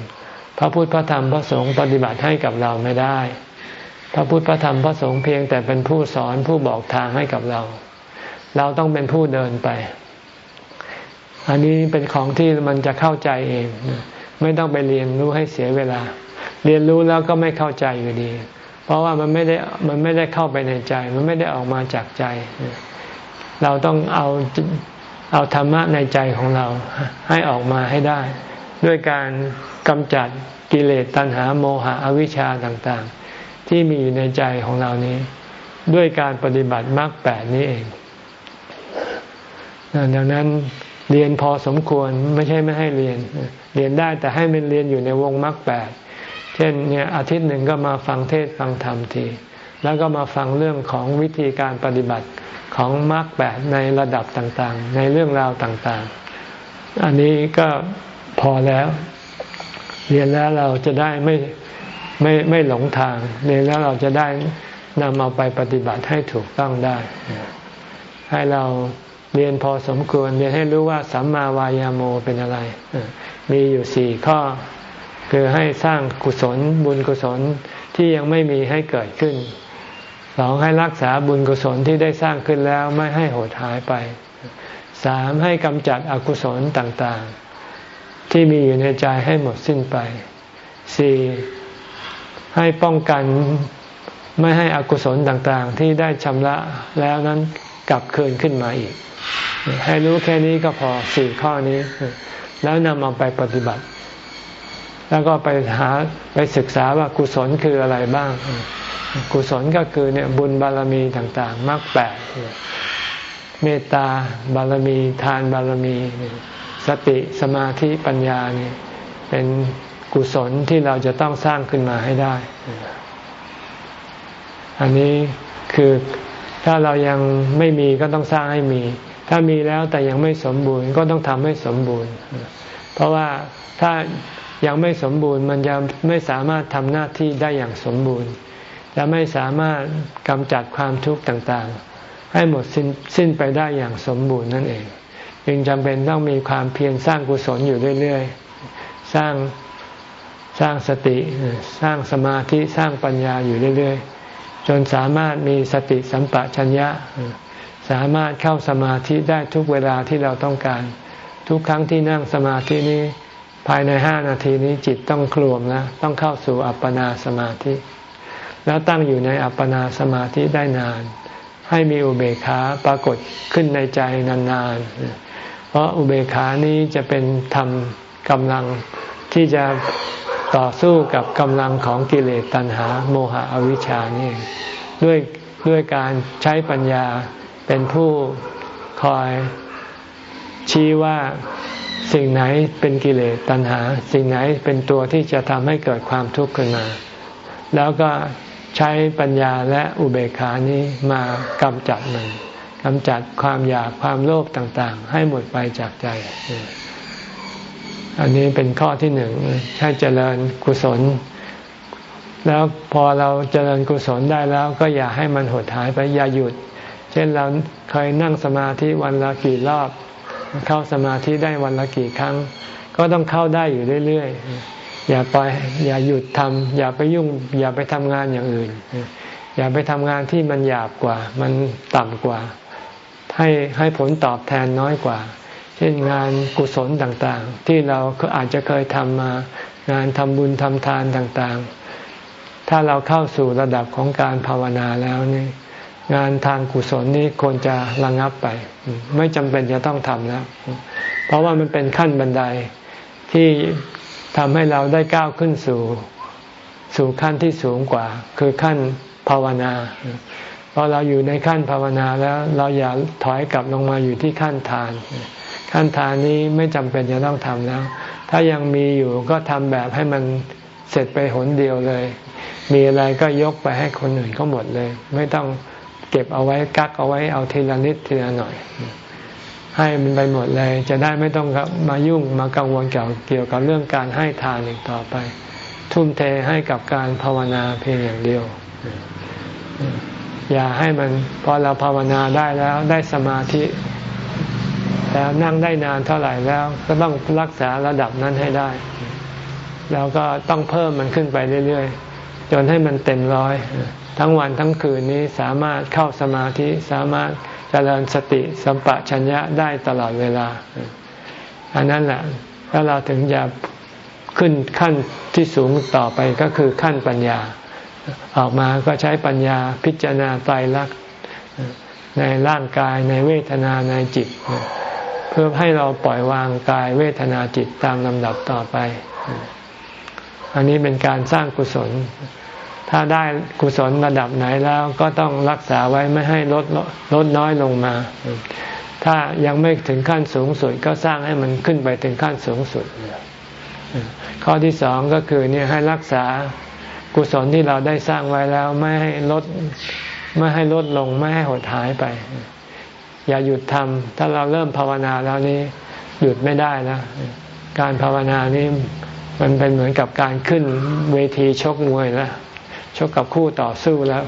พระพุทธพระธรรมพระสงฆ์ปฏิบัติให้กับเราไม่ได้ พระพุทธพระธรรมพระสงฆ์เพียงแต่เป็นผู้สอนผู้บอกทางให้กับเรา เราต้องเป็นผู้เดินไป อันนี้เป็นของที่มันจะเข้าใจเอง ไม่ต้องไปเรียนรู้ให้เสียเวลา เรียนรู้แล้วก็ไม่เข้าใจอยู่ดี เพราะว่ามันไม่ได้มันไม่ได้เข้าไปในใจ มันไม่ได้ออกมาจากใจ เราต้องเอา เอาธรรมะในใจของเราให้ออกมาให้ได้ ด้วยการกำจัดกิเลสตัณหาโมหะอวิชชาต่างๆ ที่มีอยู่ในใจของเรานี้ ด้วยการปฏิบัติมรรคแปดนี้เองดังนั้นเรียนพอสมควรไม่ใช่ไม่ให้เรียน เรียนได้แต่ให้มันเรียนอยู่ในวงมรรคแปดเช่นเนี่ยอาทิตย์หนึ่งก็มาฟังเทศฟังธรรมที แล้วก็มาฟังเรื่องของวิธีการปฏิบัติของมรรคแปดในระดับต่างๆ ในเรื่องราวต่างๆ อันนี้ก็พอแล้ว เรียนแล้วเราจะได้ไม่ไม่ไม่หลงทาง เรียนแล้วเราจะได้นำเอาไปปฏิบัติให้ถูกต้องได้ ให้เราเรียนพอสมควร เรียนให้รู้ว่าสัมมาวายาโมเป็นอะไร มีอยู่สี่ข้อ คือให้สร้างกุศลบุญกุศลที่ยังไม่มีให้เกิดขึ้น สองให้รักษาบุญกุศลที่ได้สร้างขึ้นแล้วไม่ให้หดหายไปสามให้กำจัดอกุศลต่างๆ ที่มีอยู่ในใจให้หมดสิ้นไปสี่ให้ป้องกันไม่ให้อกุศลต่างๆ ที่ได้ชำระแล้วนั้นกลับคืนขึ้นมาอีก ให้รู้แค่นี้ก็พอสี่ข้อนี้ แล้วนำเอาไปปฏิบัติ แล้วก็ไปหาไปศึกษาว่ากุศลคืออะไรบ้าง กุศลก็คือเนี่ยบุญบารมีต่างๆมรรคแปดเมตตาบารมี ทานบารมี สติสมาธิปัญญานี่เป็นกุศลที่เราจะต้องสร้างขึ้นมาให้ได้ อันนี้คือถ้าเรายังไม่มีก็ต้องสร้างให้มี ถ้ามีแล้วแต่ยังไม่สมบูรณ์ก็ต้องทำให้สมบูรณ์ เพราะว่าถ้า ยังไม่สมบูรณ์มันจะไม่สามารถทำหน้าที่ได้อย่างสมบูรณ์จะไม่สามารถกำจัดความทุกข์ต่างๆ ให้หมดสิ้นสิ้นไปได้อย่างสมบูรณ์นั่นเอง จึงจำเป็นต้องมีความเพียรสร้างกุศลอยู่เรื่อยๆ สร้างสร้างสติสร้างสมาธิสร้างปัญญาอยู่เรื่อยๆ จนสามารถมีสติสัมปชัญญะ สามารถเข้าสมาธิได้ทุกเวลาที่เราต้องการ ทุกครั้งที่นั่งสมาธินี้ ภายในห้านาทีนี้จิตต้องคลวมแล้วต้องเข้าสู่อัปปนาสมาธิ แล้วตั้งอยู่ในอัปปนาสมาธิได้นาน ให้มีอุเบกขาปรากฏขึ้นในใจนานๆ เพราะอุเบกขานี้จะเป็นธรรมกำลังที่จะต่อสู้กับกำลังของกิเลสตัณหา โมหะอวิชชานี่ด้วยด้วยการใช้ปัญญาเป็นผู้คอยชี้ว่า สิ่งไหนเป็นกิเลสตัณหา สิ่งไหนเป็นตัวที่จะทำให้เกิดความทุกข์ขึ้นมา แล้วก็ใช้ปัญญาและอุเบกขานี้มากำจัดมันกำจัดความอยากความโลภต่างๆ ให้หมดไปจากใจ อันนี้เป็นข้อที่หนึ่งให้เจริญกุศล แล้วพอเราเจริญกุศลได้แล้ว ก็อย่าให้มันหดหายไปอย่าหยุด เช่นเราเคยนั่งสมาธิวันละกี่รอบ เข้าสมาธิได้วันละกี่ครั้ง ก็ต้องเข้าได้อยู่เรื่อยๆ อย่าปล่อยอย่าหยุดทำอย่าไปยุ่ง อย่าไปทำงานอย่างอื่น อย่าไปทำงานที่มันหยาบกว่า มันต่ำกว่า ให้ให้ผลตอบแทนน้อยกว่า เช่นงานกุศลต่างๆ ที่เราอาจจะเคยทำมางานทำบุญทำทานต่างๆ ถ้าเราเข้าสู่ระดับของการภาวนาแล้วนี่ งานทางกุศลนี้ควรจะระงงับไป ไม่จำเป็นจะต้องทำแล้ว เพราะว่ามันเป็นขั้นบันไดที่ทำให้เราได้ก้าวขึ้นสู่สู่ขั้นที่สูงกว่า คือขั้นภาวนาพอเราอยู่ในขั้นภาวนาแล้วเราอย่าถอยกลับลงมาอยู่ที่ขั้นทาน ขั้นทานนี้ไม่จำเป็นจะต้องทำแล้ว ถ้ายังมีอยู่ก็ทำแบบให้มันเสร็จไปหนเดียวเลย มีอะไรก็ยกไปให้คนอื่นเขาหมดเลย ไม่ต้อง เก็บเอาไว้กักเอาไว้เอาทีละนิดทีละหน่อย ให้มันไปหมดเลย จะได้ไม่ต้องมายุ่งมากังวลเกี่ยวเกี่ยวกับเรื่องการให้ทานอีกต่อไป ทุ่มเทให้กับการภาวนาเพียงอย่างเดียว อย่าให้มันพอเราภาวนาได้แล้วได้สมาธิแล้วนั่งได้นานเท่าไหร่แล้ว ก็ต้องรักษาระดับนั้นให้ได้ แล้วก็ต้องเพิ่มมันขึ้นไปเรื่อยๆ จนให้มันเต็มร้อย ทั้งวันทั้งคืนนี้สามารถเข้าสมาธิสามารถเจริญสติสัมปชัญญะได้ตลอดเวลา อันนั้นแหละแล้วเราถึงจะขึ้นขั้นที่สูงต่อไปก็คือขั้นปัญญา ออกมาก็ใช้ปัญญาพิจารณาไตรลักษณ์ในร่างกายในเวทนาในจิต เพื่อให้เราปล่อยวางกายเวทนาจิตตามลำดับต่อไป อันนี้เป็นการสร้างกุศล ถ้าได้กุศลระดับไหนแล้วก็ต้องรักษาไว้ไม่ให้ลดลดน้อยลงมา ถ้ายังไม่ถึงขั้นสูงสุดก็สร้างให้มันขึ้นไปถึงขั้นสูงสุด ข้อที่สองก็คือเนี่ยให้รักษากุศลที่เราได้สร้างไว้แล้วไม่ให้ลดไม่ให้ลดลงไม่ให้หดหายไป อย่าหยุดทำถ้าเราเริ่มภาวนาแล้วนี้หยุดไม่ได้นะการภาวนานี้มันเป็นเหมือนกับการขึ้นเวทีชกมวยแล้ว ชกกับคู่ต่อสู้แล้ว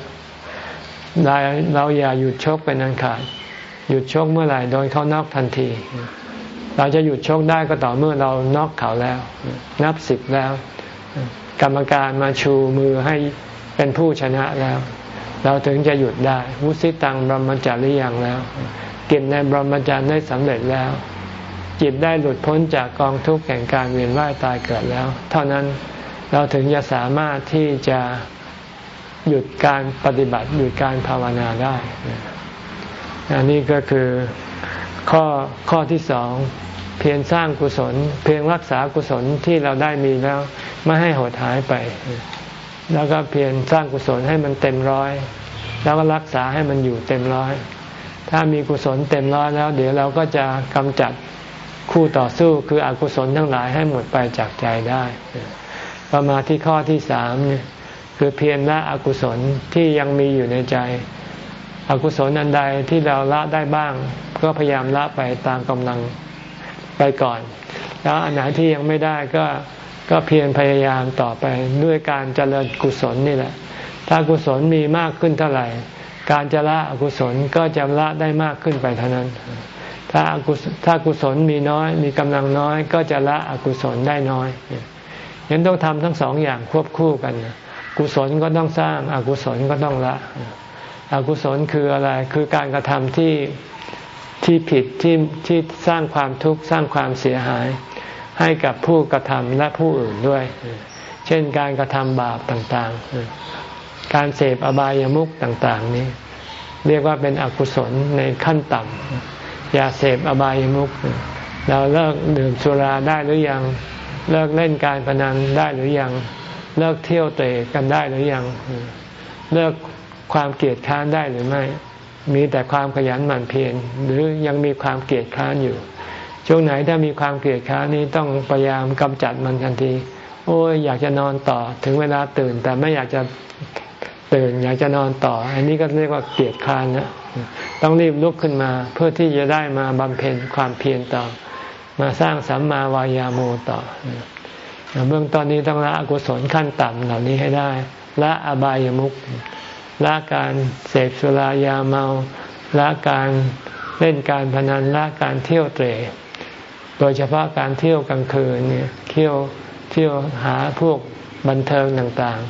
เราอย่าหยุดชกเป็นอันขาด หยุดชกเมื่อไหร่โดนเขานอกทันที เราจะหยุดชกได้ก็ต่อเมื่อเรานอกเขาแล้ว นับสิบแล้ว กรรมการมาชูมือให้เป็นผู้ชนะแล้ว เราถึงจะหยุดได้วุสิตังบรมจาริยังแล้วกิจในบรมจารย์ได้สำเร็จแล้ว จิตได้หลุดพ้นจากกองทุกข์แห่งการเวียนว่ายตายเกิดแล้ว เท่านั้นเราถึงจะสามารถที่จะ หยุดการปฏิบัติหยุดการภาวนาได้อันนี้ก็คือข้อข้อที่สองเพียรสร้างกุศล เพียรรักษากุศลที่เราได้มีแล้ว ไม่ให้หดหายไป แล้วก็เพียรสร้างกุศลให้มันเต็มร้อย แล้วก็รักษาให้มันอยู่เต็มร้อย ถ้ามีกุศลเต็มร้อยแล้ว เดี๋ยวเราก็จะกำจัดคู่ต่อสู้คืออกุศลทั้งหลายให้หมดไปจากใจได้ ประมาที่ข้อที่สามเนี่ย คือเพียรละอกุศลที่ยังมีอยู่ในใจ อกุศลอันใดที่เราละได้บ้าง ก็พยายามละไปตามกำลังไปก่อน แล้วอันไหนที่ยังไม่ได้ก็ก็เพียรพยายามต่อไปด้วยการเจริญกุศลนี่แหละ ถ้ากุศลมีมากขึ้นเท่าไหร่ การจะละอกุศลก็จะละได้มากขึ้นไปเท่านั้น ถ้าอกุศถ้ากุศลมีน้อย มีกำลังน้อย ก็จะละอกุศลได้น้อยยันต้องทำทั้งสองอย่างควบคู่กัน กุศลก็ต้องสร้างอากุศลก็ต้องละ อกุศลคืออะไร คือการกระทำที่ที่ผิดที่ที่สร้างความทุกข์สร้างความเสียหาย ให้กับผู้กระทำและผู้อื่นด้วย เช่นการกระทำบาปต่างๆ การเสพอบายามุขต่างๆ นี้ เรียกว่าเป็นอกุศลในขั้นต่ำอย่าเสพอบายามุขเราเลิกดื่มสุราได้หรือยัง เลิกเล่นการพนันได้หรือยัง เลิกเที่ยวเตะกันได้หรือยัง เลิกความเกลียดค้านได้หรือไม่ มีแต่ความขยันหมั่นเพียรหรือยังมีความเกลียดค้านอยู่ ช่วงไหนถ้ามีความเกลียดค้านนี้ต้องพยายามกำจัดมันทันที โอ้ยอยากจะนอนต่อถึงเวลาตื่น แต่ไม่อยากจะตื่นอยากจะนอนต่อ อันนี้ก็เรียกว่าเกลียดค้านนะต้องรีบลุกขึ้นมาเพื่อที่จะได้มาบำเพ็ญความเพียรต่อ มาสร้างสัมมาวายาโมต่อ เบื้องตอนนี้ต้องละอกุศลขั้นต่ำเหล่านี้ให้ได้ละอบายามุขละการเสพสุรายาเมาละการเล่นการพนันละการเที่ยวเตะโดยเฉพาะการเที่ยวกลางคืนเนี่ยเที่ยวเที่ยวหาพวกบันเทิงต่าง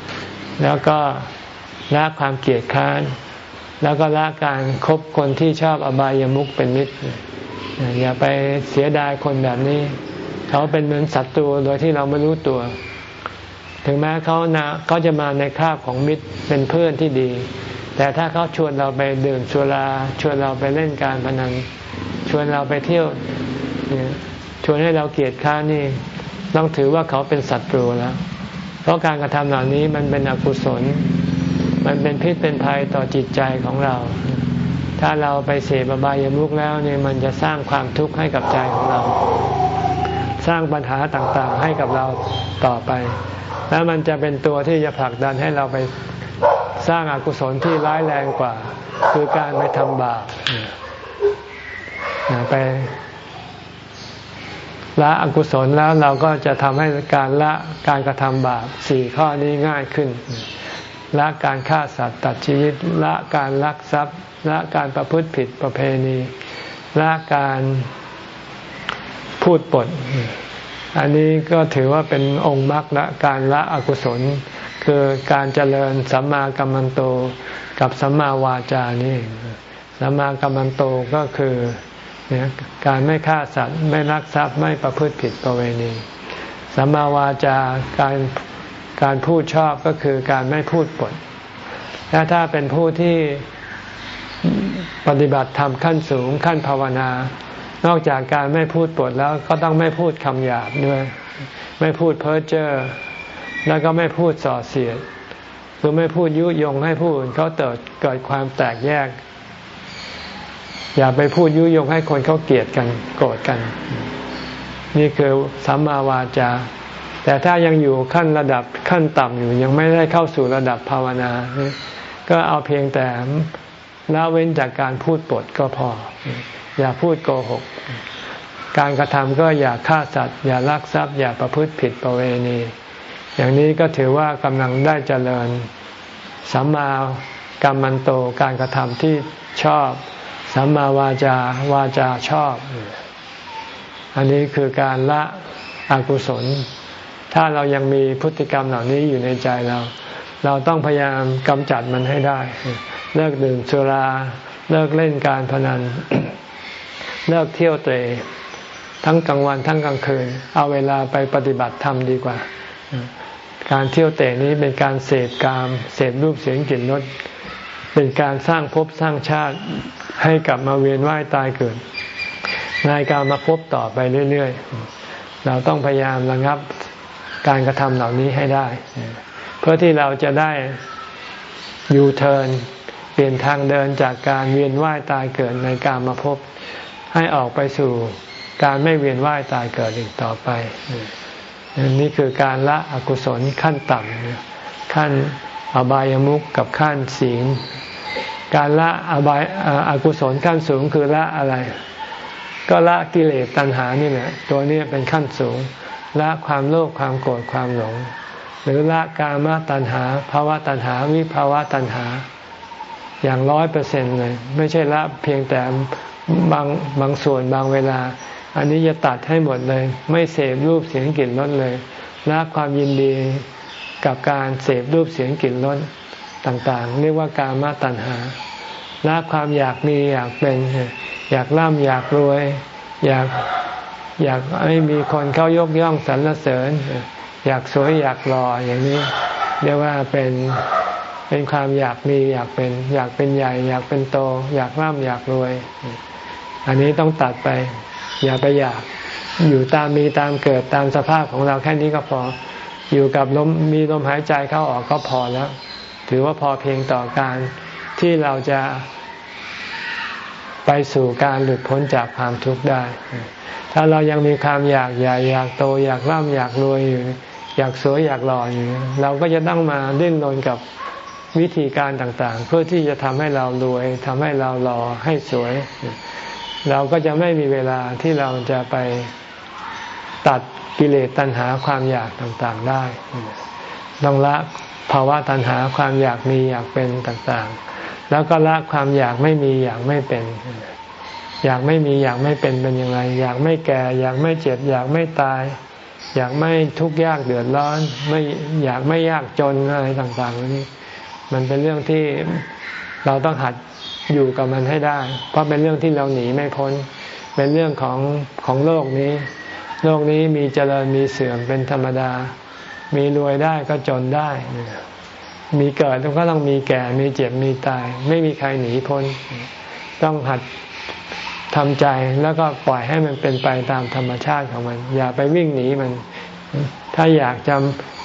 ๆ แล้วก็ละความเกลียดค้าน แล้วก็ละการครบคนที่ชอบอบายามุขเป็นมิตรอย่าไปเสียดายคนแบบนี้ เขาเป็นเหมือนศัตรูโดยที่เราไม่รู้ตัว ถึงแม้เขานะเขาจะมาในคราบของมิตรเป็นเพื่อนที่ดี แต่ถ้าเขาชวนเราไปดื่มสุราชวนเราไปเล่นการพนันชวนเราไปเที่ยวชวนให้เราเกลียดค้านี่ต้องถือว่าเขาเป็นศัตรูแล้ว เพราะการกระทำเหล่านี้มันเป็นอกุศล มันเป็นพิษเป็นภัยต่อจิตใจของเรา ถ้าเราไปเสพบายามุกแล้วเนี่ยมันจะสร้างความทุกข์ให้กับใจของเรา สร้างปัญหาต่างๆ ให้กับเราต่อไป แล้วมันจะเป็นตัวที่จะผลักดันให้เราไปสร้างอากุศลที่ร้ายแรงกว่า คือการไปทำบาปไปละอกุศลแล้วเราก็จะทำให้การละการกระทำบาปสี่ข้อนี้ง่ายขึ้น ละการฆ่าสัตว์ตัดชีวิต ละการลักทรัพย์ ละการประพฤติผิดประเพณี ละการ พูดปด อันนี้ก็ถือว่าเป็นองค์มรรคละการละอกุศล คือการเจริญสัมมากัมมันโตกับสัมมาวาจานี่สัมมากัมมันโตก็คือเนี่ยการไม่ฆ่าสัตว์ไม่รักทรัพย์ไม่ประพฤติผิดประเวณีสัมมาวาจาการการพูดชอบก็คือการไม่พูดปด และถ้าเป็นผู้ที่ปฏิบัติธรรมขั้นสูงขั้นภาวนา นอกจากการไม่พูดปดแล้วก็ต้องไม่พูดคำหยาบด้วย ไม่พูดเพ้อเจ้อแล้วก็ไม่พูดส่อเสียดคือไม่พูดยุยงให้ผู้อื่นเขาเกิดเกิดความแตกแยก อย่าไปพูดยุยงให้คนเขาเกลียดกันโกรธกัน นี่คือสัมมาวาจา แต่ถ้ายังอยู่ขั้นระดับขั้นต่ำอยู่ยังไม่ได้เข้าสู่ระดับภาวนา ก็เอาเพียงแต่ ละเว้นจากการพูดปดก็พอ อย่าพูดโกหก การกระทำก็อย่าฆ่าสัตว์ อย่าลักทรัพย์ อย่าประพฤติผิดประเวณี อย่างนี้ก็ถือว่ากำลังได้เจริญสัมมากรรมันโตการกระทำที่ชอบสัมมาวาจาวาจาชอบ อันนี้คือการละอกุศล ถ้าเรายังมีพฤติกรรมเหล่านี้อยู่ในใจเรา เราต้องพยายามกำจัดมันให้ได้ เลิกดื่มสุรา เลิกเล่นการพนัน เลิกเที่ยวเตะทั้งกลางวันทั้งกลางคืน เอาเวลาไปปฏิบัติธรรมดีกว่า การเที่ยวเตะนี้เป็นการเสพกาม เสพรูปเสียงกลิ่นรสเป็นการสร้างภพสร้างชาติให้กลับมาเวียนว่ายตายเกิดในการมาพบต่อไปเรื่อยๆ เราต้องพยายามระงับการกระทำเหล่านี้ให้ได้ เพื่อที่เราจะได้ยูเทิร์น ลี่ยนทางเดินจากการเวียนว่ายตายเกิดในการมาพบ ให้ออกไปสู่การไม่เวียนว่ายตายเกิดอีกต่อไป นี่คือการละอกุศลขั้นต่ำขั้นอบายามุขกับขั้นศีลการละอบายอากุศลขั้นสูงคือละอะไร ก็ละกิเลสตัณหานี่แหละตัวนี้เป็นขั้นสูง ละความโลภความโกรธความหลง หรือละกามตัณหาภาวะตัณหาวิภาวะตัณหา อย่างร้อยเปอร์เซ็นต์เลย ไม่ใช่ละเพียงแต่บางบางส่วนบางเวลา อันนี้จะตัดให้หมดเลย ไม่เสพรูปเสียงกลิ่นรสเลยละความยินดีกับการเสพรูปเสียงกลิ่นรสต่างๆ เรียกว่าการมาตัณหาละความอยากมีอยากเป็น อยากร่ำอยากรวย อยากอยากให้มีคนเข้ายกย่องสรรเสริญ อยากสวยอยากหล่ออย่างนี้ เรียกว่าเป็น เป็นความอยากมีอยากเป็นอยากเป็นใหญ่ อยากเป็นโต อยากร่ำอยากรวย อันนี้ต้องตัดไป อย่าไปอยากอยู่ตามมีตามเกิดตามสภาพของเราแค่นี้ก็พอ อยู่กับลมมีลมหายใจเข้าออกก็พอแล้ว ถือว่าพอเพียงต่อการที่เราจะไปสู่การหลุดพ้นจากความทุกข์ได้ ถ้าเรายังมีความอยากอยากอยากโตอยากร่ำอยากรวยอยู่ อยากสวยอยากหล่ออยู่ เราก็จะต้องมาดิ้นรนกับ วิธีการต่างๆ เพื่อที่จะทำให้เรารวยทำให้เราหล่อให้สวย เราก็จะไม่มีเวลาที่เราจะไปตัดกิเลสตัณหาความอยากต่างๆได้ ต้องละภาวะตัณหาความอยากมีอยากเป็นต่างๆ แล้วก็ละความอยากไม่มีอยากไม่เป็น อยากไม่มีอยากไม่เป็นเป็นยังไง อยากไม่แก่ อยากไม่เจ็บ อยากไม่ตาย อยากไม่ทุกข์ยากเดือดร้อน ไม่อยากไม่ยากจนอะไรต่างๆนี้ มันเป็นเรื่องที่เราต้องหัดอยู่กับมันให้ได้ เพราะเป็นเรื่องที่เราหนีไม่พ้น เป็นเรื่องของของโลกนี้ โลกนี้มีเจริญมีเสื่อมเป็นธรรมดา มีรวยได้ก็จนได้ มีเกิดก็ต้องมีแก่ มีเจ็บ มีตาย ไม่มีใครหนีพ้น ต้องหัดทำใจแล้วก็ปล่อยให้มันเป็นไปตามธรรมชาติของมัน อย่าไปวิ่งหนีมัน ถ้าอยากจะ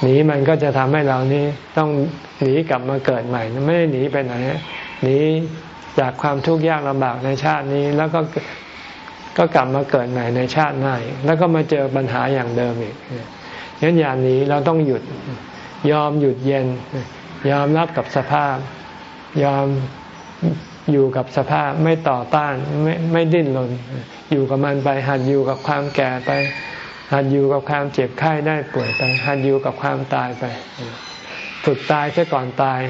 หนีมันก็จะทำให้เรานี้ต้องหนีกลับมาเกิดใหม่ ไม่ได้หนีไปไหนหนีจากความทุกข์ยากลำบากในชาตินี้ แล้วก็ก็กลับมาเกิดใหม่ในชาติหน้าแล้วก็มาเจอปัญหาอย่างเดิมอีกงั้นอย่างนี้เราต้องหยุด ยอมหยุดเย็น ยอมรับกับสภาพ ยอมอยู่กับสภาพไม่ต่อต้านไม่ไม่ดิ้นรนอยู่กับมันไปหัดอยู่กับความแก่ไป หัดอยู่กับความเจ็บไข้ได้ป่วยไป หัดอยู่กับความตายไป ฝึกตายซะก่อนตาย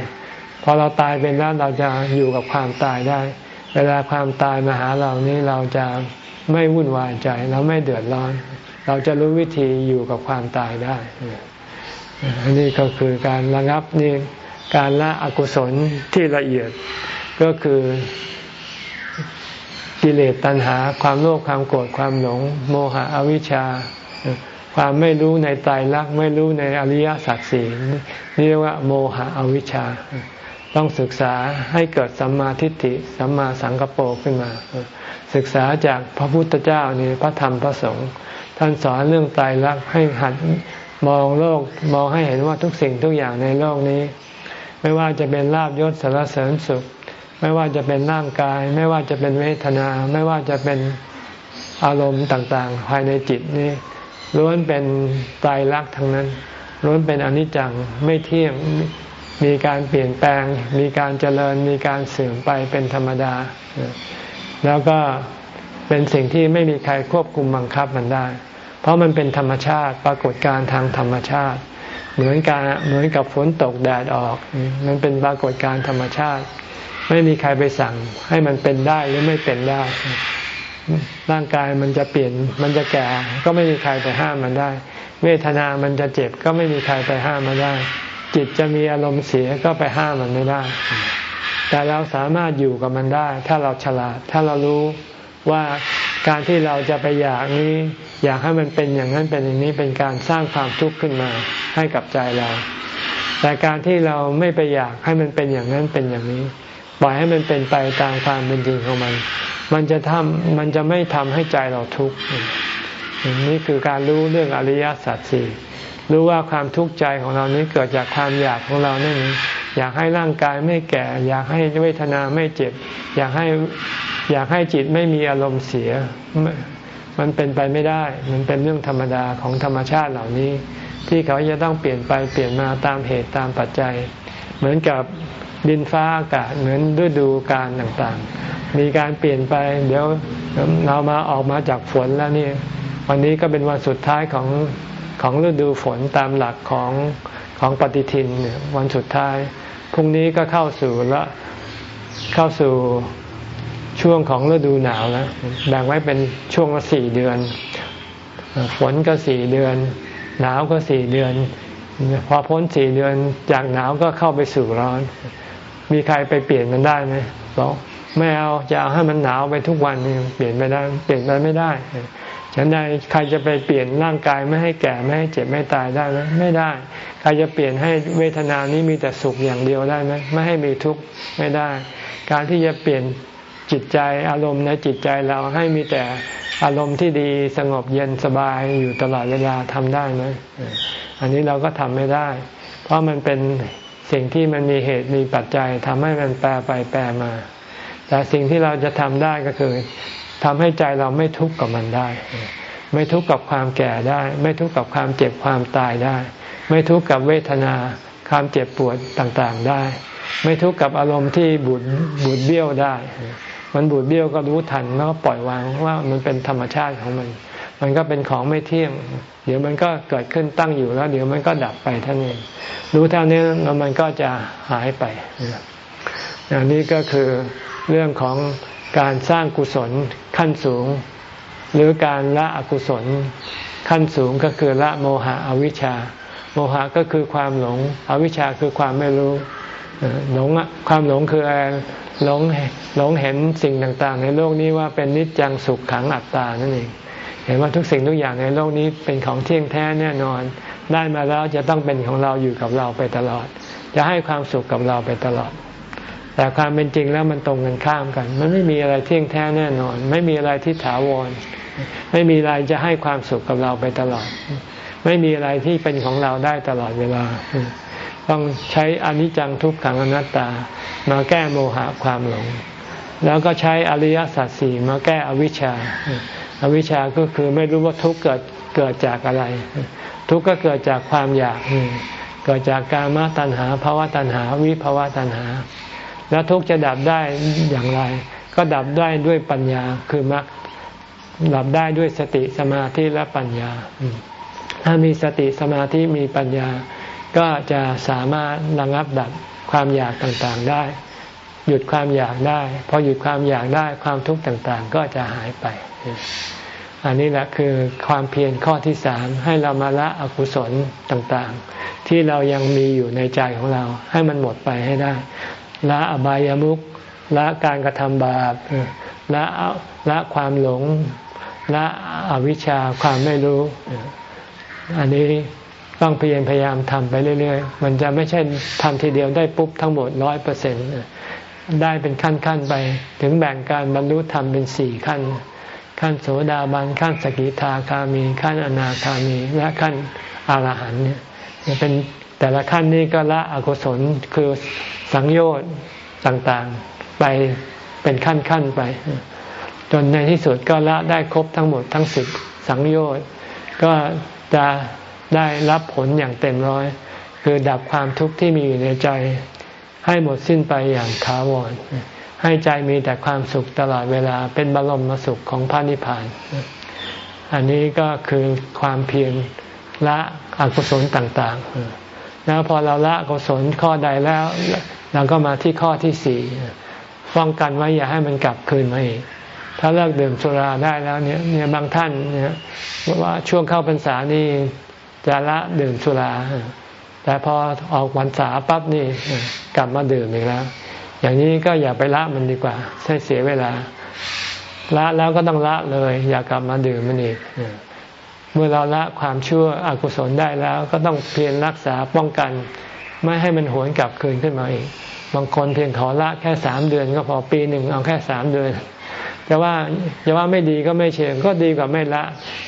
พอเราตายเป็นแล้วเราจะอยู่กับความตายได้ เวลาความตายมาหาเรานี้เราจะไม่วุ่นวายใจ เราไม่เดือดร้อน เราจะรู้วิธีอยู่กับความตายได้อันนี้ก็คือการระงับนี่การละอกุศลที่ละเอียดก็คือกิเลสตัณหา ความโลภความโกรธความหลง โมหะอวิชชา ความไม่รู้ในตายรักไม่รู้ในอริยสัจสี่นี่เรียกว่าโมหะอวิชชา ต้องศึกษาให้เกิดสัมมาทิฏฐิสัมมาสังกปรขึ้นมา ศึกษาจากพระพุทธเจ้านี่พระธรรมพระสงฆ์ท่านสอนเรื่องตายรักให้หัดมองโลกมองให้เห็นว่าทุกสิ่งทุกอย่างในโลกนี้ ไม่ว่าจะเป็นลาบยศสารเสริญสุข ไม่ว่าจะเป็นร่างกาย ไม่ว่าจะเป็นเวทนา ไม่ว่าจะเป็นอารมณ์ต่างๆ ภายในจิตนี้ ล้วนเป็นตายรักทั้งนั้นล้วนเป็นอนิจจังไม่เที่ยงมีการเปลี่ยนแปลง มีการเจริญมีการเสื่อมไปเป็นธรรมดา แล้วก็เป็นสิ่งที่ไม่มีใครควบคุมบังคับมันได้ เพราะมันเป็นธรรมชาติปรากฏการทางธรรมชาติ เหมือนการเหมือนกับฝนตกแดดออก มันเป็นปรากฏการธรรมชาติ ไม่มีใครไปสั่งให้มันเป็นได้หรือไม่เป็นได้ ร่างกายมันจะเปลี่ยนมันจะแก่ ก็ไม่มีใครไปห้ามมันได้ เวทนามันจะเจ็บก็ไม่มีใครไปห้ามมันได้ จิตจะมีอารมณ์เสียก็ไปห้ามมันไม่ได้ แต่เราสามารถอยู่กับมันได้ ถ้าเราฉลาด ถ้าเรารู้ว่าการที่เราจะไปอยากนี้ อยากให้มันเป็นอย่างนั้นเป็นอย่างนี้เป็นการสร้างความทุกข์ขึ้นมาให้กับใจเรา แต่การที่เราไม่ไปอยากให้มันเป็นอย่างนั้นเป็นอย่างนี้ ปล่อยให้มันเป็นไปตามความเป็นจริงของมัน มันจะทำมันจะไม่ทำให้ใจเราทุกข์นี่คือการรู้เรื่องอริยสัจสี่รู้ว่าความทุกข์ใจของเรานี้เกิดจากความอยากของเราเนี่นอยากให้ร่างกายไม่แก่ อยากให้เวทนาไม่เจ็บ อยากให้อยากให้จิตไม่มีอารมณ์เสีย มันเป็นไปไม่ได้ มันเป็นเรื่องธรรมดาของธรรมชาติเหล่านี้ ที่เขาจะต้องเปลี่ยนไปเปลี่ยนมาตามเหตุตามปัจจัย เหมือนกับดินฟ้าอากาศเหมือนฤดูกาลต่างๆ มีการเปลี่ยนไป เดี๋ยวเรามาออกมาจากฝนแล้วนี่ วันนี้ก็เป็นวันสุดท้ายของของฤดูฝนตามหลักของของปฏิทินเนี่ยวันสุดท้ายพรุ่งนี้ก็เข้าสู่ละเข้าสู่ช่วงของฤดูหนาวแล้วแบ่งไว้เป็นช่วงละสี่เดือน ฝนก็สี่เดือน หนาวก็สี่เดือน พอพ้นสี่เดือนจากหนาวก็เข้าไปสู่ร้อน มีใครไปเปลี่ยนมันได้ไหมบอก ไม่เอาจะเอาให้มันหนาวไปทุกวันเปลี่ยนไม่ได้เปลี่ยนไปไม่ได้ฉันใดใครจะไปเปลี่ยนร่างกายไม่ให้แก่ไม่ให้เจ็บไม่ตายได้ไหมไม่ได้ ใครจะเปลี่ยนให้เวทนานี้มีแต่สุขอย่างเดียวได้ไหมไม่ให้มีทุกข์ไม่ได้ การที่จะเปลี่ยนจิตใจอารมณ์ในจิตใจเราให้มีแต่อารมณ์ที่ดีสงบเย็นสบายอยู่ตลอดเวลาทำได้ไหมอันนี้เราก็ทำไม่ได้ เพราะมันเป็นสิ่งที่มันมีเหตุมีปัจจัยทำให้มันแปรไปแปรมา แต่สิ่งที่เราจะทำได้ก็คือทำให้ใจเราไม่ทุกข์กับมันได้ ไม่ทุกข์กับความแก่ได้ ไม่ทุกข์กับความเจ็บความตายได้ ไม่ทุกข์กับเวทนาความเจ็บปวดต่างๆได้ ไม่ทุกข์กับอารมณ์ที่บูดบูดเบี้ยวได้ มันบูดเบี้ยวก็รู้ทันแล้วก็ปล่อยวางว่ามันเป็นธรรมชาติของมัน มันก็เป็นของไม่เที่ยง เดี๋ยวมันก็เกิดขึ้นตั้งอยู่แล้ว เดี๋ยวมันก็ดับไปท่านเองรู้เท่านี้แล้วมันก็จะหายไปอันนี้ก็คือ เรื่องของการสร้างกุศลขั้นสูง หรือการละอกุศลขั้นสูงก็คือละโมหะอวิชชา โมหะก็คือความหลง อวิชชาคือความไม่รู้หลงความหลงคืออะไรหลงหลงเห็นสิ่งต่างๆ ในโลกนี้ว่าเป็นนิจจังสุขขังอัตตานั่นเองเห็นว่าทุกสิ่งทุกอย่างในโลกนี้เป็นของเที่ยงแท้แน่นอน ได้มาแล้วจะต้องเป็นของเราอยู่กับเราไปตลอด จะให้ความสุขกับเราไปตลอด แต่ความเป็นจริงแล้วมันตรงกันข้ามกัน มันไม่มีอะไรเที่ยงแท้แน่นอน ไม่มีอะไรที่ถาวร ไม่มีอะไรจะให้ความสุขกับเราไปตลอด ไม่มีอะไรที่เป็นของเราได้ตลอดเวลา ต้องใช้อนิจจังทุกขังอนัตตา มาแก้โมหะความหลง แล้วก็ใช้อริยสัจสี่มาแก้อวิชชา อวิชชาก็คือไม่รู้ว่าทุกข์เกิดเกิดจากอะไร ทุกข์ก็เกิดจากความอยาก เกิดจากการมาตัณหาภาวะตัณหา วิภาวะตัณหา แล้วทุกข์จะดับได้อย่างไร ก็ดับได้ด้วยปัญญาคือมรรคดับได้ด้วยสติสมาธิและปัญญา ถ้ามีสติสมาธิมีปัญญา ก็จะสามารถระงับดับความอยากต่างๆได้ หยุดความอยากได้พอหยุดความอยากได้ความทุกข์ต่างๆ ก็จะหายไป อันนี้แหละคือความเพียรข้อที่สามให้เรามาละอกุศลต่างๆ ที่เรายังมีอยู่ในใจของเรา ให้มันหมดไปให้ได้ ละอบายามุขละการกระทำบาปละละความหลงละอวิชชาความไม่รู้ อันนี้ต้องพยายามพยายามทำไปเรื่อยๆ มันจะไม่ใช่ทำทีเดียวได้ปุ๊บทั้งหมดร้อยเปอร์เซ็นต์ได้เป็นขั้นๆไป ถึงแบ่งการบรรลุธรรมเป็นสี่ขั้น ขั้นโสดาบันขั้นสกิทาคามี ขั้นอนาคามี และขั้นอรหันต์เนี่ยเป็น แต่ละขั้นนี้ก็ละอกุศลคือสังโยชน์ต่างๆ ไปเป็นขั้นๆไป จนในที่สุดก็ละได้ครบทั้งหมดทั้งสิบสังโยชน์ก็จะได้รับผลอย่างเต็มร้อย คือดับความทุกข์ที่มีอยู่ในใจ ให้หมดสิ้นไปอย่างถาวรให้ใจมีแต่ความสุขตลอดเวลาเป็นบรมสุขของพระนิพพาน อันนี้ก็คือความเพียรละอกุศลต่าง ๆ แล้วพอเราละกุศลข้อใดแล้ว เราก็มาที่ข้อที่สี่ป้องกันไว้อย่าให้มันกลับคืนมาอีก ถ้าเลิกดื่มสุราได้แล้วเนี่ยเนี่ยบางท่านเนี่ยว่าช่วงเข้าพรรษานี่จะละดื่มสุรา แต่พอออกพรรษาปั๊บนี่กลับมาดื่มอีกแล้ว อย่างนี้ก็อย่าไปละมันดีกว่าใช้เสียเวลา ละแล้วก็ต้องละเลย อย่ากลับมาดื่มมันอีก เมื่อเราละความชั่วอกุศลได้แล้ว ก็ต้องเพียรรักษาป้องกัน ไม่ให้มันหวนกลับคืนขึ้นมาอีก บางคนเพียงขอละแค่สามเดือนก็พอปีหนึ่งเอาแค่สามเดือนจะว่าจะว่าไม่ดีก็ไม่เชิงก็ดีกว่าไม่ละ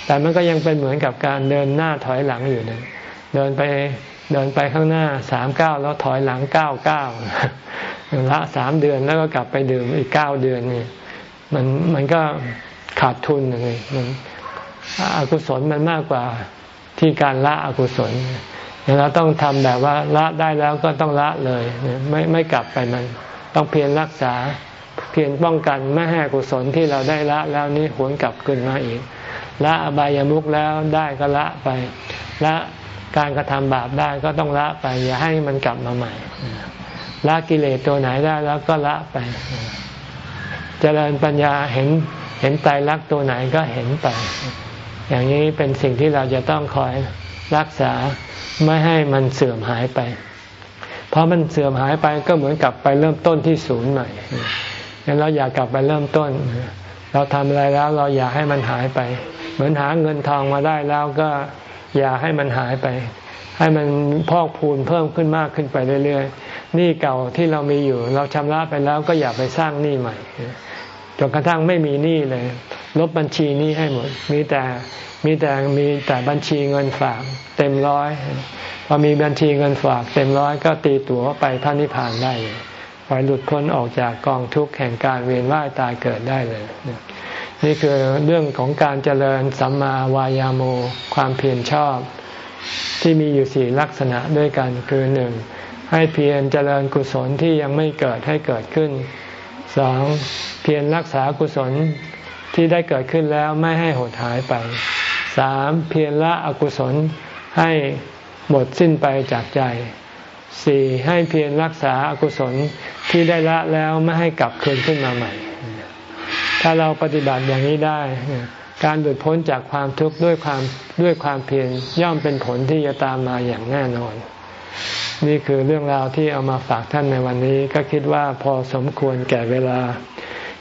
แต่มันก็ยังเป็นเหมือนกับการเดินหน้าถอยหลังอยู่นั่นเดินไปเดินไปข้างหน้าสามเก้าแล้วถอยหลังเก้าเก้าละสามเดือนแล้วก็กลับไปดื่มอีกเก้าเดือนนี่มันมันก็ขาดทุนเลยมัน อากุศลมันมากกว่าที่การละอกุศลเราต้องทำแบบว่าละได้แล้วก็ต้องละเลยไม่ไม่กลับไปมัน ต้องเพียรรักษา เพียรป้องกันไม่ให้กุศลที่เราได้ละแล้วนี้หวนกลับขึ้นมาอีกละอบายามุกแล้วได้ก็ละไปละการกระทำบาปได้ก็ต้องละไป อย่าให้มันกลับมาใหม่ละกิเลสตัวไหนได้แล้วก็ละไปเจริญปัญญาเห็นเห็นใจรักตัวไหนก็เห็นไป อย่างนี้เป็นสิ่งที่เราจะต้องคอยรักษาไม่ให้มันเสื่อมหายไป เพราะมันเสื่อมหายไปก็เหมือนกับไปเริ่มต้นที่ศูนย์ใหม่งั้นเราอยากกลับไปเริ่มต้น เราทำอะไรแล้วเราอยากให้มันหายไป เหมือนหาเงินทองมาได้แล้วก็อย่าให้มันหายไป ให้มันพอกพูนเพิ่มขึ้นมากขึ้นไปเรื่อยๆหนี้เก่าที่เรามีอยู่ เราชำระไปแล้วก็อย่าไปสร้างหนี้ใหม่จนกระทั่งไม่มีหนี้เลย ลบบัญชีนี้ให้หมด มีแต่มีแต่มีแต่บัญชีเงินฝากเต็มร้อยพอมีบัญชีเงินฝากเต็มร้อยก็ตีตั๋วไปพระนิพพานได้เลยไปหลุดพ้นออกจากกองทุกข์แห่งการเวียนว่ายตายเกิดได้เลย นี่คือเรื่องของการเจริญสัมมาวายาโมความเพียรชอบ ที่มีอยู่สี่ลักษณะด้วยกันคือหนึ่งให้เพียรเจริญกุศลที่ยังไม่เกิดให้เกิดขึ้นสองเพียรรักษากุศล ที่ได้เกิดขึ้นแล้วไม่ให้หดหายไปสามเพียรละอกุศลให้หมดสิ้นไปจากใจสี่ให้เพียรรักษาอกุศลที่ได้ละแล้วไม่ให้กลับคืนขึ้นมาใหม่ ถ้าเราปฏิบัติอย่างนี้ได้ การหลุดพ้นจากความทุกข์ด้วยความด้วยความเพียรย่อมเป็นผลที่จะตามมาอย่างแน่นอน นี่คือเรื่องราวที่เอามาฝากท่านในวันนี้ ก็คิดว่าพอสมควรแก่เวลา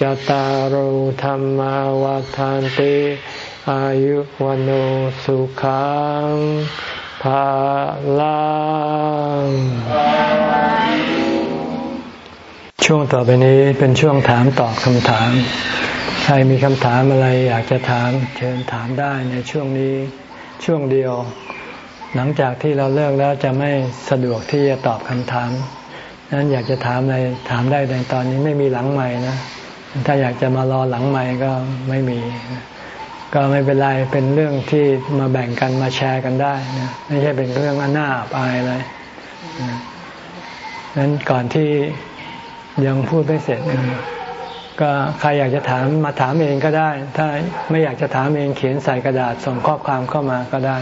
จตารโหธรรมวาทานติอายุวันโอสุขังภาลังช่วงต่อไปนี้เป็นช่วงถามตอบคำถาม ใครมีคำถามอะไรอยากจะถาม เชิญถามได้ในช่วงนี้ช่วงเดียว หลังจากที่เราเลิกแล้วจะไม่สะดวกที่จะตอบคำถามนั้นอยากจะถามอะไรถามได้ในตอนนี้ไม่มีหลังใหม่นะ ถ้าอยากจะมารอหลังใหม่ก็ไม่มี ก็ไม่เป็นไรเป็นเรื่องที่มาแบ่งกันมาแชร์กันได้นะไม่ใช่เป็นเรื่องอันน่าอับอายอะไรนั้นก่อนที่ยังพูดไม่เสร็จ ก็ใครอยากจะถามมาถามเองก็ได้ ถ้าไม่อยากจะถามเองเขียนใส่กระดาษส่งข้อความเข้ามาก็ได้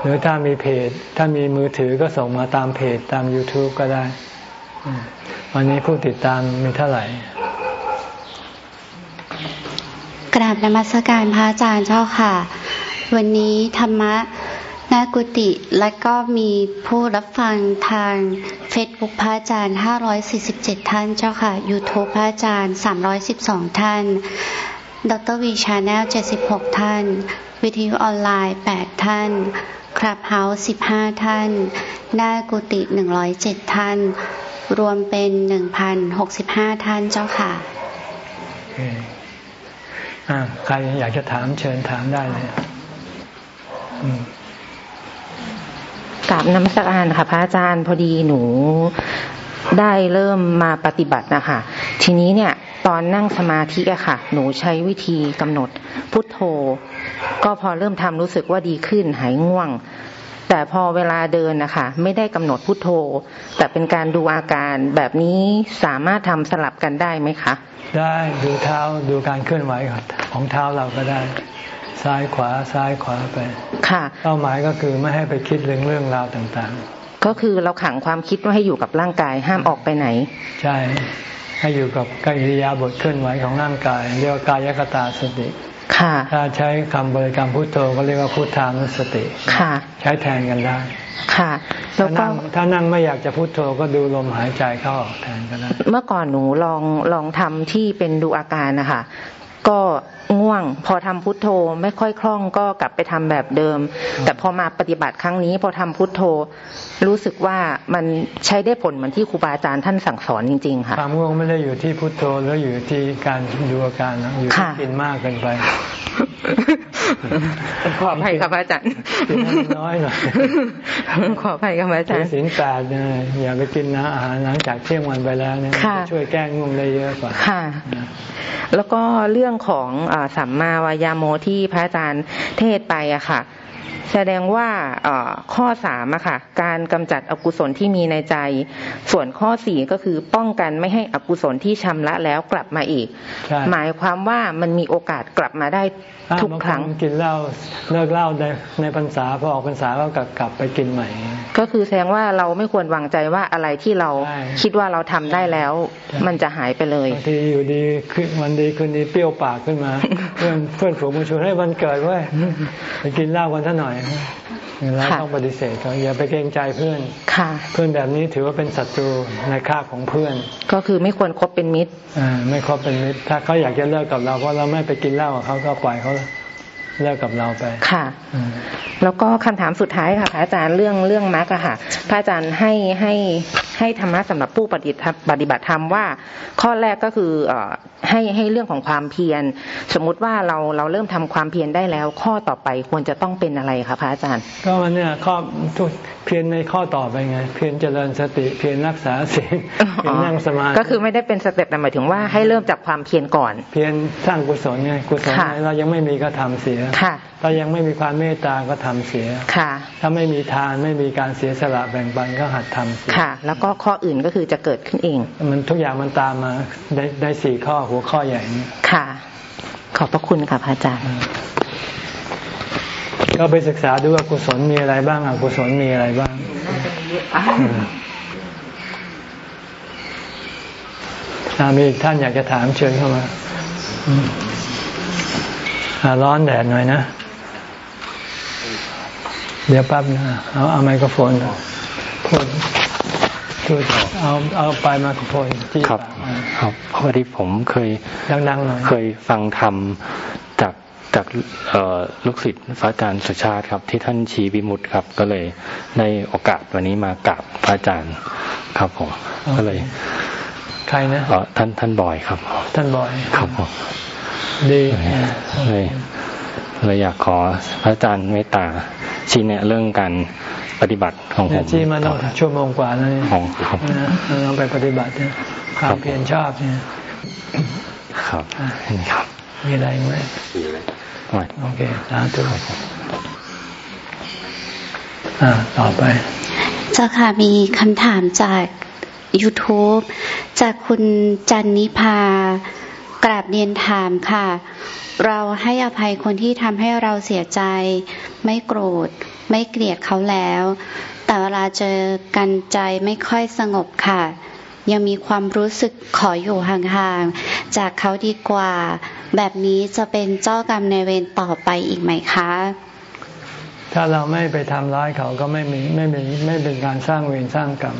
หรือถ้ามีเพจ ถ้ามีมือถือก็ส่งมาตามเพจตาม YouTube ก็ได้ วันนี้ผู้ติดตามมีเท่าไหร่ กราบนมัสการพระอาจารย์เจ้าค่ะ วันนี้ธรรมะนากุติและก็มีผู้รับฟังทางเฟซบุ๊กพระอาจารย์ 547 ท่านเจ้าค่ะ YouTube พระอาจารย์ 312 ท่านดร.วี Channel 76 ท่าน วิทยุออนไลน์ 8 ท่าน Clubhouse 15 ท่านหน้ากุฏิ 107 ท่าน รวมเป็น 1,065 ท่านเจ้าค่ะ ใครอยากจะถามเชิญถามได้เลยกราบน้ำสักอานค่ะ พระอาจารย์พอดีหนูได้เริ่มมาปฏิบัตินะคะทีนี้เนี่ย ตอนนั่งสมาธิอะค่ะ หนูใช้วิธีกำหนดพุทโธ ก็พอเริ่มทำรู้สึกว่าดีขึ้นหายง่วง แต่พอเวลาเดินนะคะไม่ได้กำหนดพุทโธ แต่เป็นการดูอาการแบบนี้สามารถทำสลับกันได้ไหมคะ ได้ดูเท้าดูการเคลื่อนไหวของเท้าเราก็ได้ ซ้ายขวาซ้ายขวาไป ค่ะเป้าหมายก็คือไม่ให้ไปคิดเรื่องเรื่องราวต่างๆ ก็คือเราขังความคิดว่าให้อยู่กับร่างกายห้ามออกไปไหน ใช่ให้อยู่กับกายยาบทเคลื่อนไหวของร่างกายเรียกว่ากายกตาสติค่ะ ถ้าใช้คำบริกรรมพุทโธก็เรียกว่าพุทธานุสติค่ะ ใช้แทนกันได้ ค่ะ แล้วก็ถ้านั่งไม่อยากจะพุโทโธก็ดูลมหายใจเข้าออกแทนก็ได้ เมื่อก่อนหนูลองลองทำที่เป็นดูอาการนะคะ ก็ง่วง พอทำพุทโธไม่ค่อยคล่องก็กลับไปทำแบบเดิม แต่พอมาปฏิบัติครั้งนี้ พอทำพุทโธ รู้สึกว่ามันใช้ได้ผลเหมือนที่ครูบาอาจารย์ท่านสั่งสอนจริงๆค่ะความง่วงไม่ได้อยู่ที่พุทโธแล้วอยู่ที่การดูอาการนะอยู่ที่กินมากเกินไป ขออภัยครับอาจารย์น้อยหน่อยขออภัยครับอาจารย์สินแปดเนี่ยอย่าไปกินนะอาหารหลังจากเที่ยงวันไปแล้วเนี่ยช่วยแก้ง่วงได้เยอะกว่าค่ะ แล้วก็เรื่องของสัมมาวายาโมที่พระอาจารย์เทศไปอะค่ะแสดงว่าข้อสามอะค่ะ การกำจัดอกุศลที่มีในใจ ส่วนข้อสี่ก็คือป้องกันไม่ให้อกุศลที่ชำระแล้วกลับมาอีก หมายความว่ามันมีโอกาสกลับมาได้ทุกครั้งกินเหล้าเลิกเหล้าในในพรรษาพอออกพรรษาก็กลับกลับไปกินใหม่ ก็คือแสดงว่าเราไม่ควรวางใจว่าอะไรที่เราคิดว่าเราทำได้แล้ว มันจะหายไปเลยบางทีอยู่ดีคือวันดีคืนนี้เปรี้ยวปากขึ้นมา เพื่อนเพื่อนฝูงมาชวนให้วันเกิดเว้ยไปกินเหล้ากันซะหน่อย เราต้องปฏิเสธเขาอย่าไปเกรงใจเพื่อนค่ะ เพื่อนแบบนี้ถือว่าเป็นศัตรูในค่าของเพื่อน ก็คือไม่ควรคบเป็นมิตรอ่าไม่คบเป็นมิตร ถ้าเขาอยากจะเลิกกับเราเพราะเราไม่ไปกินเหล้าเขาก็ปล่อยเขา เลิกกับเราไปค่ะ แล้วก็คำถามสุดท้ายค่ะพระอาจารย์เรื่องเรื่องมรรคอะค่ะ พระอาจารย์ให้ให้ให้ให้ธรรมะสำหรับผู้ปฏิปฏิบัติธรรมว่า ข้อแรกก็คืออให้ให้เรื่องของความเพียร สมมุติว่าเราเราเริ่มทำความเพียรได้แล้ว ข้อต่อไปควรจะต้องเป็นอะไรคะพระอาจารย์ ก็มันเนี่ยข้อทุก เพียรในข้อต่อไปไง เพียรเจริญสติเพียรรักษาศีลเพียรนั่งสมาธิก็คือไม่ได้เป็นสเต็ปแต่หมายถึงว่าให้เริ่มจากความเพียรก่อน เพียรสร้างกุศลไงกุศลค่ะเรายังไม่มีก็ทำเสียค่ะเรายังไม่มีความเมตตาก็ทำเสียค่ะ ถ้าไม่มีทานไม่มีการเสียสละแบ่งปันก็หัดทำเสียค่ะ แล้วก็ข้ออื่นก็คือจะเกิดขึ้นเอง มันทุกอย่างมันตามมาได้ได้สี่ข้อหัวข้อใหญ่นี้ค่ะ ขอบพระคุณค่ะพระอาจารย์ ก็ไปศึกษาดูว่ากุศลมีอะไรบ้างอกุศลมีอะไรบ้างอืมอ่ามีอีกท่านอยากจะถามเชิญเข้ามาอืมอ่าร้อนแดดหน่อยนะ เดี๋ยวแป๊บนะ เอาเอาไมโครโฟนพูดพูดเอาเอาไปไมโครโฟนที่ครับปากอ่าครับพอดีผมเคยดังๆหน่อยเคยฟังธรรม จากจากเอ่อลูกศิษย์พระอาจารย์สุชาติครับ ที่ท่านชี้วิมุตติครับ ก็เลยในโอกาสวันนี้มากราบพระอาจารย์ครับผมก็เลย ใครนะเอ่อท่านท่านบอยครับ ท่านบอยครับผมดีเลยเลยอยากขอพระอาจารย์เมตตาชี้แนะเรื่องการปฏิบัติของผเนี่ยมจี้มาต้องชั่วโมงกว่าแล้วเนี่ยของครับนะเราไปปฏิบัติเนี่ยความเพียรชอบเนี่ยครับนี่ครับ มีอะไรไหม ไม่โอเคสาธุอ่าต่อไป เจ้าค่ะมีคำถามจาก YouTube จากคุณจันนิพากราบเรียนถามค่ะ เราให้อภัยคนที่ทำให้เราเสียใจ ไม่โกรธ ไม่เกลียดเขาแล้ว แต่เวลาเจอกันใจไม่ค่อยสงบค่ะ ยังมีความรู้สึกขออยู่ห่างๆ จากเขาดีกว่า แบบนี้จะเป็นเจ้ากรรมในเวรต่อไปอีกไหมคะ ถ้าเราไม่ไปทำร้ายเขาก็ไม่มีไม่มีไม่เป็นการสร้างเวรสร้างกรรม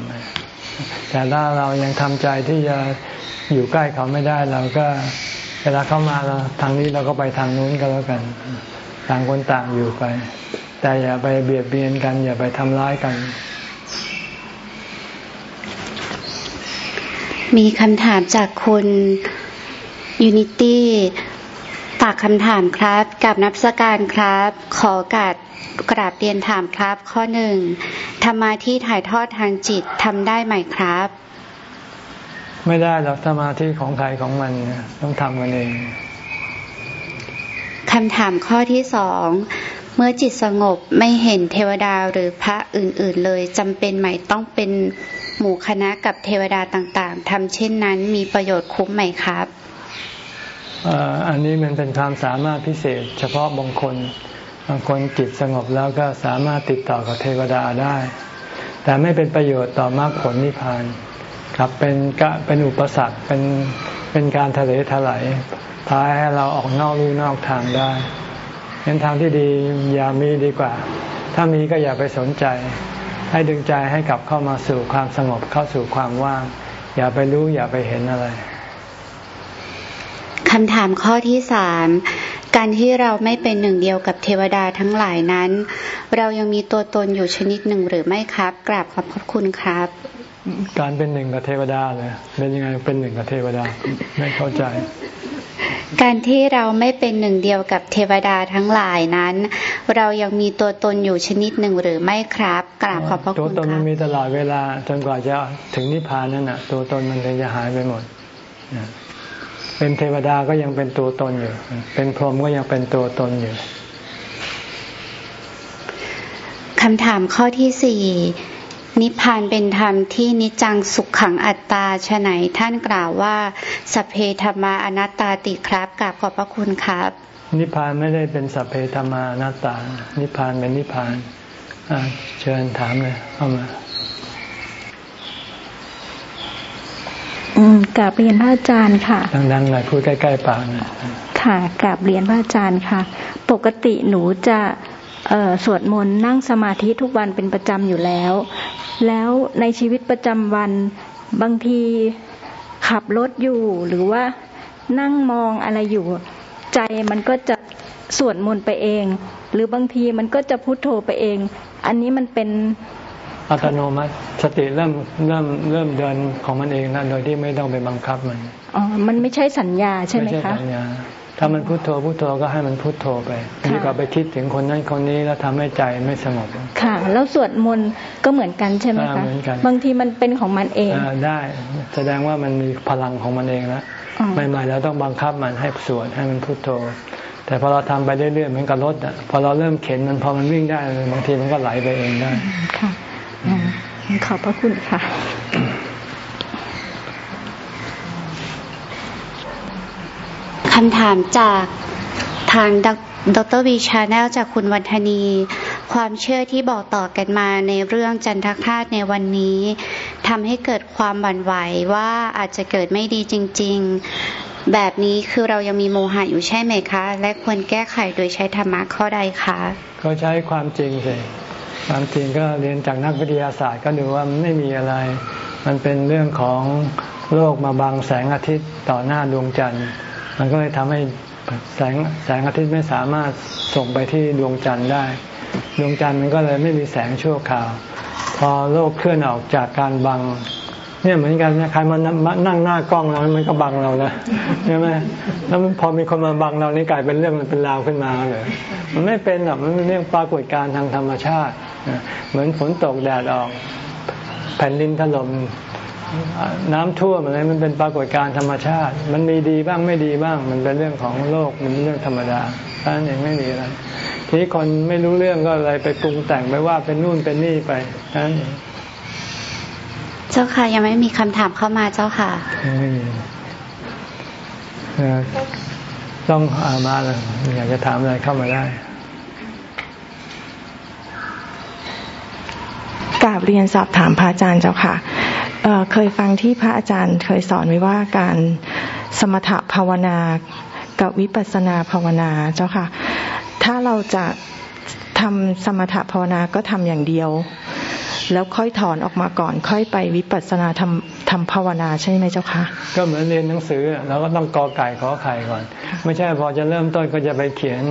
แต่ถ้าเรายังทำใจที่จะอยู่ใกล้เขาไม่ได้เราก็เวลาเขามาเราทางนี้เราก็ไปทางนู้นก็แล้วกัน ต่างคนต่างอยู่ไป แต่อย่าไปเบียดเบียนกัน อย่าไปทำร้ายกัน มีคำถามจากคุณยูนิตี้ฝากคำถามครับกับนับสการครับ ขอการกราบเรียนถามครับ ข้อหนึ่งธรรมาที่ถ่ายทอดทางจิตทำได้ไหมครับ ไม่ได้หรอกสมาธิของใครของมันเนี่ยต้องทำกันเองคำถามข้อที่สอง เมื่อจิตสงบไม่เห็นเทวดาหรือพระอื่นๆเลยจำเป็นไหมต้องเป็นหมู่คณะกับเทวดาต่างๆทำเช่นนั้นมีประโยชน์คุ้มไหมครับอันนี้มันเป็นความสามารถพิเศษ เฉพาะบางคนบางคนจิตสงบแล้วก็สามารถติดต่อกับเทวดาได้ แต่ไม่เป็นประโยชน์ต่อมรรคผลนิพพานครับเป็นกะเป็นอุปสรรคเป็นเป็นการทะเลถลายพาให้เราออกนอกลู่นอกทางได้ เป็นทางที่ดีอย่ามีดีกว่า ถ้ามีก็อย่าไปสนใจ ให้ดึงใจให้กลับเข้ามาสู่ความสงบเข้าสู่ความว่าง อย่าไปรู้อย่าไปเห็นอะไรคำถามข้อที่สามการที่เราไม่เป็นหนึ่งเดียวกับเทวดาทั้งหลายนั้น เรายังมีตัวตนอยู่ชนิดหนึ่งหรือไม่ครับ กราบขอบพระคุณครับ การเป็นหนึ่งกับเทวดาเลยเป็นยังไงเป็นหนึ่งกับเทวดา ไม่เข้าใจ การที่เราไม่เป็นหนึ่งเดียวกับเทวดาทั้งหลายนั้น เรายังมีตัวตนอยู่ชนิดหนึ่งหรือไม่ครับกราบขอบพระตัวคุณตนคมัรันบมีตลอดเวลาจนกว่าจะถึงนิพพานนั่นน่ะ ตัวตนมันถึงจะหายไปหมดนะเป็นเทวดาก็ยังเป็นตัวตนอยู่ เป็นพรหมก็ยังเป็นตัวตนอยู่คำถามข้อที่สี่ นิพพานเป็นธรรมที่นิจจังสุขขังอัตตาฉะไหนท่านกล่าวว่าสพเพธรรมาอนัตตาติครับกราบขอบพระคุณครับ นิพพานไม่ได้เป็นสัพเพธรรมานาตตา นิพพานเป็นนิพพานอ่าเชิญถามเลยเข้ามาอืมกราบเรียนพระอาจารย์ค่ะดังๆหน่อยพูดใกล้ๆปากหนะค่ะกราบเรียนพระอาจารย์ค่ะ ปกติหนูจะเอ่อ สวดมนต์นั่งสมาธิทุกวันเป็นประจำอยู่แล้ว แล้วในชีวิตประจำวันบางทีขับรถอยู่หรือว่านั่งมองอะไรอยู่ ใจมันก็จะสวดมนต์ไปเอง หรือบางทีมันก็จะพุโทโธไปเอง อันนี้มันเป็นอัตโนมัติสติเริ่มเริ่มเริ่มเดินของมันเองนะโดยที่ไม่ต้องไปบังคับมันอ๋อมันไม่ใช่สัญญาใช่ไหมคะไม่ใช่สัญญา ถ้ามันพุโทโธพุโทโธก็ให้มันพุโทโธไปดีกว่าไปคิดถึงคนนั้นคนนี้แล้วทำให้ใจไม่สงบ ค่ะ แล้วสวดมนต์ก็เหมือนกันใช่ไหมคะเหมือนกันบางทีมันเป็นของมันเองอได้ แสดงว่ามันมีพลังของมันเองแล้วใหม่ๆเราต้องบังคับมันให้สวดให้มันพุโทโธ แต่พอเราทำไปเรื่อยๆเหมือนกับรถอะพอเราเริ่มเข็นมันพอมันวิ่งได้บางทีมันก็ไหลไปเองได้ค่ะขอบพระคุณค่ะ คำถามจากทางดรวีชาแนลจากคุณวันธนี ความเชื่อที่บอกต่อกันมาในเรื่องจันทคาตในวันนี้ทำให้เกิดความหวั่นไหวว่าอาจจะเกิดไม่ดีจริง ๆ แบบนี้คือเรายังมีโมหะอยู่ใช่ไหมคะ และควรแก้ไขโดยใช้ธรรมะข้อใดคะ ก็ใช้ความจริงสิความจริงก็เรียนจากนักวิทยาศาสตร์ก็ดูว่าไม่มีอะไร มันเป็นเรื่องของโลกมาบังแสงอาทิตย์ต่อหน้าดวงจันทร์ มันก็เลยทำให้แสงแสงอาทิตย์ไม่สามารถส่งไปที่ดวงจันทร์ได้ ดวงจันทร์มันก็เลยไม่มีแสงชั่วคราว พอโลกเคลื่อนออกจากการบัง เนี่ยเหมือนกันนะใครมานั่งหน้ากล้องเรามันก็บังเรานะใช่ไหมแล้วพอมีคนมาบังเรานี่กลายเป็นเรื่องมันเป็นราวขึ้นมาเลยมันไม่เป็นหรอกมันเป็นเรื่องปรากฏการณ์ทางธรรมชาติ เหมือนฝนตกแดดออก แผ่นดินถล่ม น้ำท่วมอะไรมันเป็นปรากฏการณ์ธรรมชาติ มันมีดีบ้างไม่ดีบ้าง มันเป็นเรื่องของโลกมันเป็นเรื่องธรรมดาท่านเองไม่มีอะไรทีนี้คนไม่รู้เรื่องก็อะไรไปปรุงแต่งไปว่าเป็นนู่นเป็นนี่ไปท่านเจ้าค่ะยังไม่มีคำถามเข้ามาเจ้าค่ะต้องอามาเลยอยากจะถามอะไรเข้ามาได้กราบเรียนสอบถามพระอาจารย์เจ้าค่ะ เคยฟังที่พระอาจารย์เคยสอนไว้ว่าการสมถภาวนากับวิปัสสนาภาวนาเจ้าค่ะ ถ้าเราจะทำสมถภาวนาก็ทำอย่างเดียว แล้วค่อยถอนออกมาก่อน ค่อยไปวิปัสสนาทำทำภาวนาใช่ไหมเจ้าคะก็เหมือนเรียนหนังสือเราก็ต้องกอไก่ขอไข่ก่อน ไม่ใช่พอจะเริ่มต้นก็จะไปเขียน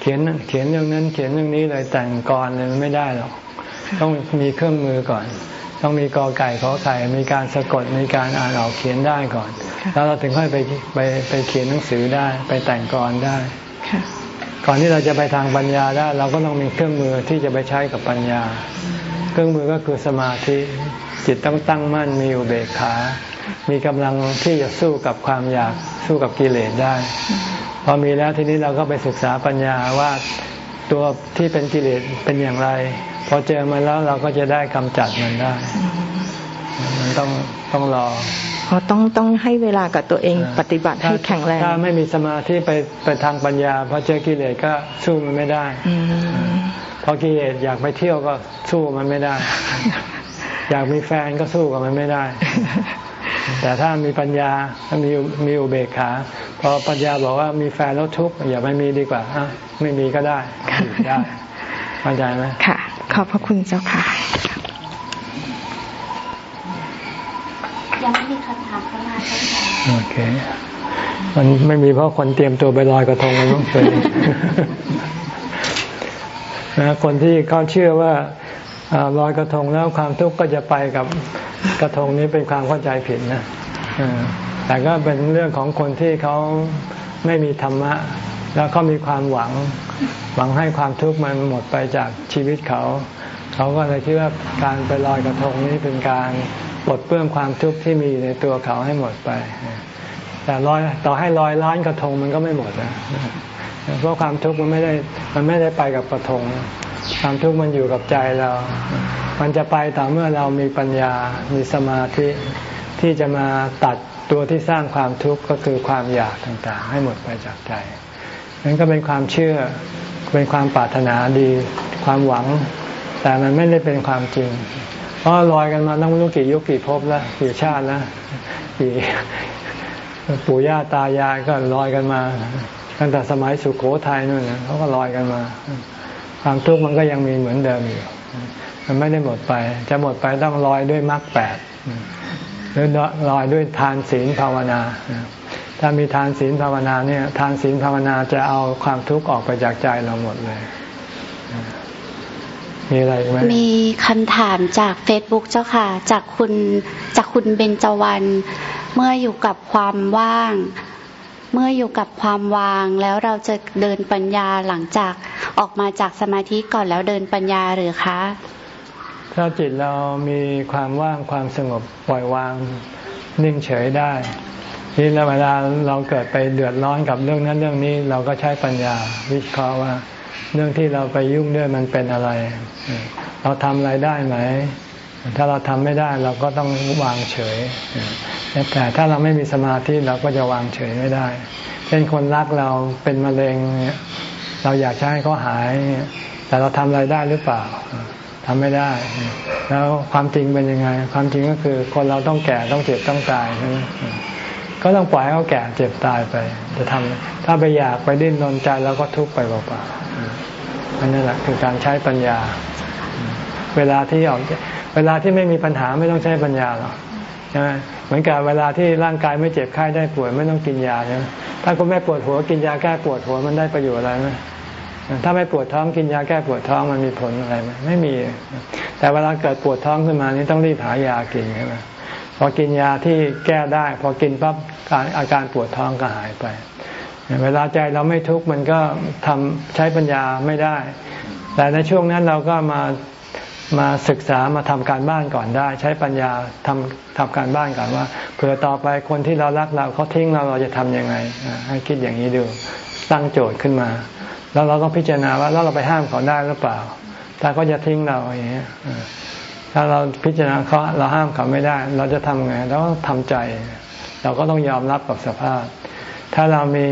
เขียนเขียนเรื่องนั้นเขียนเรื่องนี้เลยแต่งกรเลยไม่ได้หรอกต้องมีเครื่องมือก่อน ต้องมีกอไก่ขอไข่มีการสะกดมีการอ่านออกเขียนได้ก่อน แล้วเราถึงค่อยไปไปไปเขียนหนังสือได้ ไปแต่งกรได้ ก่อนที่เราจะไปทางปัญญาได้ เราก็ต้องมีเครื่องมือที่จะไปใช้กับปัญญา เครื่องมือก็คือสมาธิจิตต้องตั้งมั่นมีอุเบกขา มีกำลังที่จะสู้กับความอยากสู้กับกิเลสได้ พอมีแล้วทีนี้เราก็ไปศึกษาปัญญาว่าตัวที่เป็นกิเลสเป็นอย่างไร พอเจอมันแล้วเราก็จะได้กำจัดมันได้ มันต้องต้องรอเพราะต้องต้องให้เวลากับตัวเองปฏิบัติให้แข็งแรง ถ้าไม่มีสมาธิไปไปทางปัญญาพอเจอกิเลสก็สู้มันไม่ได้พอกิเลสอยากไปเที่ยวก็สู้มันไม่ได้ อยากมีแฟนก็สู้กับมันไม่ได้ แต่ถ้ามีปัญญาถ้ามีมีอุเบกขาพอปัญญาบอกว่ามีแฟนแล้วทุกข์อย่าไม่มีดีกว่าอะไม่มีก็ได้ได้เข้าใจไหมค่ะ ขอบพระคุณเจ้าค่ะ ยังไม่มีคำถามเข้ามาเจ้าค่ะโอเค มันไม่มีเพราะคนเตรียมตัวไปลอยกระทงมันต้องเยนะคนที่เขาเชื่อว่าลอยกระทงแล้วความทุกข์ก็จะไปกับกระทงนี้เป็นความเข้าใจผิดนะแต่ก็เป็นเรื่องของคนที่เขาไม่มีธรรมะ แล้วเขามีความหวัง หวังให้ความทุกข์มันหมดไปจากชีวิตเขา เขาก็เลยคิดว่าการไปลอยกระทงนี้เป็นการปลดเปลื้องความทุกข์ที่มีในตัวเขาให้หมดไป แต่ลอยต่อให้ลอยล้านกระทงมันก็ไม่หมดนะเพราะความทุกข์มันไม่ได้มันไม่ได้ไปกับกระทง ความทุกข์มันอยู่กับใจเรา มันจะไปต่อเมื่อเรามีปัญญา มีสมาธิที่จะมาตัดตัวที่สร้างความทุกข์ก็คือความอยากต่างๆ ให้หมดไปจากใจ นั่นก็เป็นความเชื่อ เป็นความปรารถนาดี ความหวัง แต่มันไม่ได้เป็นความจริง เพราะลอยกันมาต้องรู้กี่ยุคกี่ภพแล้วกี่ชาติแล้วกี่ปู่ย่าตายายก็ลอยกันมาตั้งแต่สมัยสุโขทัยนู่นนะเขาก็ลอยกันมา ความทุกข์มันก็ยังมีเหมือนเดิมอยู่มันไม่ได้หมดไป จะหมดไปต้องลอยด้วยมรรคแปดหรือลอยด้วยทานศีลภาวนา ถ้ามีทานศีลภาวนาเนี่ย ทานศีลภาวนาจะเอาความทุกข์ออกไปจากใจเราหมดเลย มีอะไรไหมมีคำถามจากเฟซบุ๊กเจ้าค่ะ จากคุณจากคุณเบญจวรรณเมื่ออยู่กับความว่าง เมื่ออยู่กับความวาง แล้วเราจะเดินปัญญาหลังจากออกมาจากสมาธิก่อนแล้วเดินปัญญาหรือคะถ้าจิตเรามีความว่างความสงบปล่อยวางนิ่งเฉยได้ ที่เวลาเราเกิดไปเดือดร้อนกับเรื่องนั้นเรื่องนี้เราก็ใช้ปัญญาวิเคราะห์ว่า เรื่องที่เราไปยุ่งด้วยมันเป็นอะไร เราทำอะไรได้ไหม ถ้าเราทำไม่ได้เราก็ต้องวางเฉย แต่ถ้าเราไม่มีสมาธิเราก็จะวางเฉยไม่ได้ เช่นคนรักเราเป็นมะเร็งเราอยากให้เขาหาย แต่เราทำอะไรได้หรือเปล่าทำไม่ได้ แล้วความจริงเป็นยังไง ความจริงก็คือคนเราต้องแก่ต้องเจ็บต้องตาย ก็ต้องปล่อยให้เขาแก่เจ็บตายไป จะทำถ้าไปอยากไปดิ้นรนใจเราก็ทุกข์ไปเปล่าๆอันนี้แหละคือการใช้ปัญญา เวลาที่ออกเวลาที่ไม่มีปัญหาไม่ต้องใช้ปัญญาหรอกใช่ไหมเหมือนกับเวลาที่ร่างกายไม่เจ็บไข้ได้ป่วยไม่ต้องกินยาใช่ไหมถ้าคุณแม่ปวดหัวกินยาแก้ปวดหัวมันได้ประโยชน์อะไรไหมถ้าไม่ปวดท้องกินยาแก้ปวดท้องมันมีผลอะไรไหมไม่มี แต่เวลาเกิดปวดท้องขึ้นมานี่ต้องรีบหายากินใช่ไหม พอกินยาที่แก้ได้ พอกินปั๊บอาการปวดท้องก็หายไป เวลาใจเราไม่ทุกข์มันก็ทำใช้ปัญญาไม่ได้ แต่ในช่วงนั้นเราก็มามาศึกษามาทำการบ้านก่อนได้ ใช้ปัญญาทำทำการบ้านก่อนว่าเผื่อต่อไปคนที่เรารักเราเขาทิ้งเราเราจะทํำยังไงให้คิดอย่างนี้ดูตั้งโจทย์ขึ้นมา แล้วเราก็พิจารณาว่าแล้วเราไปห้ามเขาได้หรือเปล่า ถ้าเขาจะทิ้งเราอย่างเงี้ย ถ้าเราพิจารณาเขาเราห้ามเขาไม่ได้ เราจะทำไงเราต้องทำใจ เราก็ต้องยอมรับกับสภาพ ถ้าเรามี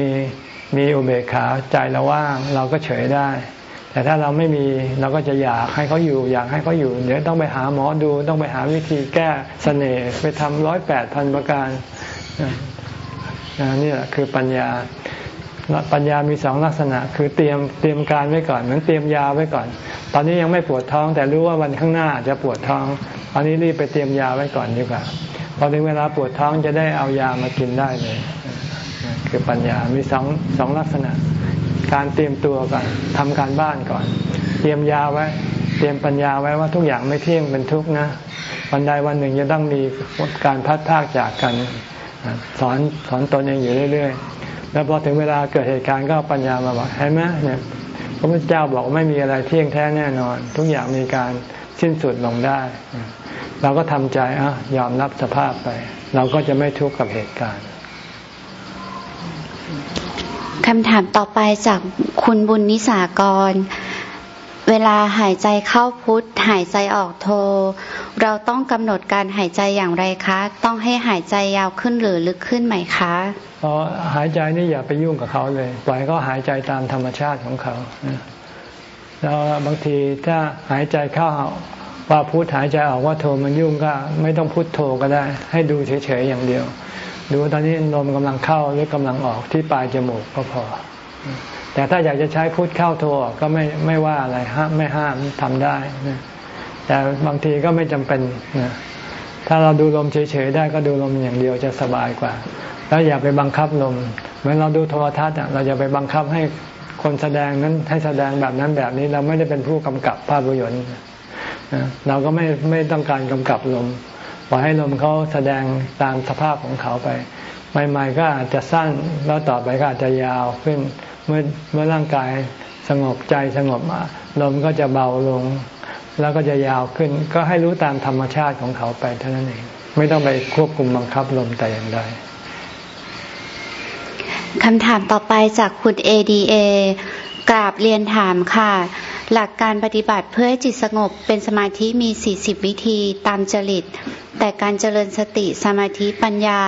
มีอุเบกขาใจเราว่าง เราก็เฉยได้ แต่ถ้าเราไม่มีเราก็จะอยากให้เขาอยู่ อยากให้เขาอยู่ เดี๋ยวต้องไปหาหมอดู ต้องไปหาวิธีแก้เสน่ห์ไปทำร้อยแปดพันประการนี่แหละคือปัญญา ปัญญามีสองลักษณะ คือเตรียมเตรียมการไว้ก่อน เหมือนเตรียมยาไว้ก่อน ตอนนี้ยังไม่ปวดท้อง แต่รู้ว่าวันข้างหน้าจะปวดท้องตอนนี้รีบไปเตรียมยาไว้ก่อนดีกว่าพอถึงเวลาปวดท้องจะได้เอายามากินได้เลย คือปัญญามีสองสองลักษณะ การเตรียมตัวก่อนทำการบ้านก่อน เตรียมยาไว้ เตรียมปัญญาไว้ว่าทุกอย่างไม่เที่ยงเป็นทุกข์นะวันใดวันหนึ่งจะต้องมีการพัดพากจากกัน สอนสอนตนเองอยู่เรื่อย ๆ แล้วพอถึงเวลาเกิดเหตุการณ์ก็ปัญญามาบอกเห็นไหมเนี่ยพระพุทธเจ้าบอกไม่มีอะไรเที่ยงแท้แน่นอน ทุกอย่างมีการสิ้นสุดลงได้ เราก็ทำใจอะยอมรับสภาพไป เราก็จะไม่ทุกข์กับเหตุการณ์คำถามต่อไปจากคุณบุญนิสากร เวลาหายใจเข้าพุทธหายใจออกโท เราต้องกำหนดการหายใจอย่างไรคะ ต้องให้หายใจยาวขึ้นหรือลึกขึ้นไหมคะพอหายใจนี่อย่าไปยุ่งกับเขาเลย ปล่อยเขาหายใจตามธรรมชาติของเขาแล้วบางทีถ้าหายใจเข้าว่าพุทหายใจออกว่าโทมันยุ่งก็ ไม่ต้องพุทโทก็ได้ ให้ดูเฉยๆอย่างเดียว ดูตอนนี้ลมกำลังเข้าหรือกำลังออกที่ปลายจมูกก็พอ แต่ถ้าอยากจะใช้พุทเข้าโทออกก็ไม่ไม่ว่าอะไรห้ามไม่ห้ามทำได้นะแต่บางทีก็ไม่จำเป็นนะถ้าเราดูลมเฉยๆได้ก็ดูลมอย่างเดียวจะสบายกว่า แล้วอย่าไปบังคับลม เหมือนเราดูโทรทัศน์เราอย่าไปบังคับให้คนแสดงนั้นให้แสดงแบบนั้นแบบนี้เราไม่ได้เป็นผู้กำกับภาพยนตร์เราก็ไม่ไม่ต้องการกำกับลมปล่อยให้ลมเขาแสดงตามสภาพของเขาไป ใหม่ ๆ ก็อาจจะสั้นแล้วต่อไปก็อาจจะยาวขึ้น เมื่อเมื่อร่างกายสงบใจสงบลมก็จะเบาลง แล้วก็จะยาวขึ้น ก็ให้รู้ตามธรรมชาติของเขาไปเท่านั้นเอง ไม่ต้องไปควบคุมบังคับลมแต่อย่างใดคำถามต่อไปจากคุณ ADA กราบเรียนถามค่ะ หลักการปฏิบัติเพื่อให้จิตสงบเป็นสมาธิมี 40 วิธีตามจริต แต่การเจริญสติสมาธิปัญญา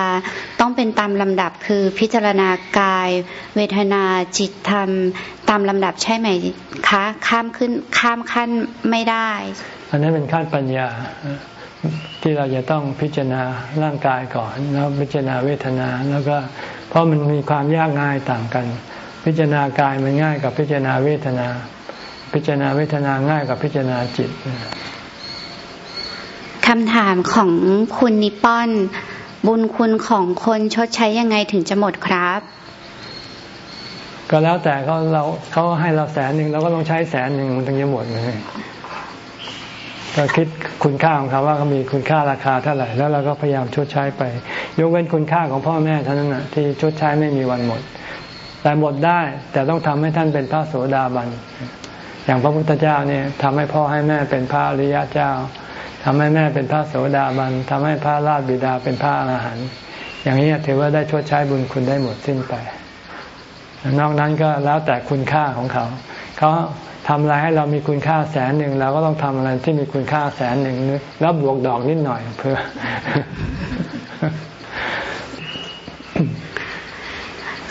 ต้องเป็นตามลำดับคือพิจารณากาย เวทนาจิตธรรม ตามลำดับใช่ไหมคะข้ามขึ้นข้ามขั้นไม่ได้ อันนั้นเป็นขั้นปัญญาที่เราจะต้องพิจารณาร่างกายก่อนแล้วพิจารณาเวทนาแล้วก็เพราะมันมีความยากง่ายต่างกัน พิจารณากายมันง่ายกับพิจารณาเวทนา พิจารณาเวทนาง่ายกับพิจารณาจิตคำถามของคุณนิปอนบุญคุณของคนชดใช้ยังไงถึงจะหมดครับ ก็แล้วแต่เขาเราเขาให้เราแสนหนึ่งเราก็ต้องใช้แสนหนึ่งมันถึงจะหมดเลยก็คิดคุณค่าของเขาว่าเขามีคุณค่าราคาเท่าไหร่แล้วเราก็พยายามชดใช้ไป ยกเว้นคุณค่าของพ่อแม่เท่านั้นนะที่ชดใช้ไม่มีวันหมด แต่หมดได้แต่ต้องทำให้ท่านเป็นพระโสดาบัน อย่างพระพุทธเจ้าเนี่ยทำให้พ่อให้แม่เป็นพระอริยเจ้าทำให้แม่เป็นพระโสดาบันทำให้พระราชบิดาเป็นพระอรหันต์อย่างนี้ถือว่าได้ชดใช้บุญคุณได้หมดสิ้นไป นอกนั้นก็แล้วแต่คุณค่าของเขา เขาทำอะไรให้เรามีคุณค่าแสนหนึ่งเราก็ต้องทำอะไรที่มีคุณค่าแสนหนึ่งแล้วบวกดอกนิดหน่อยเพื่อ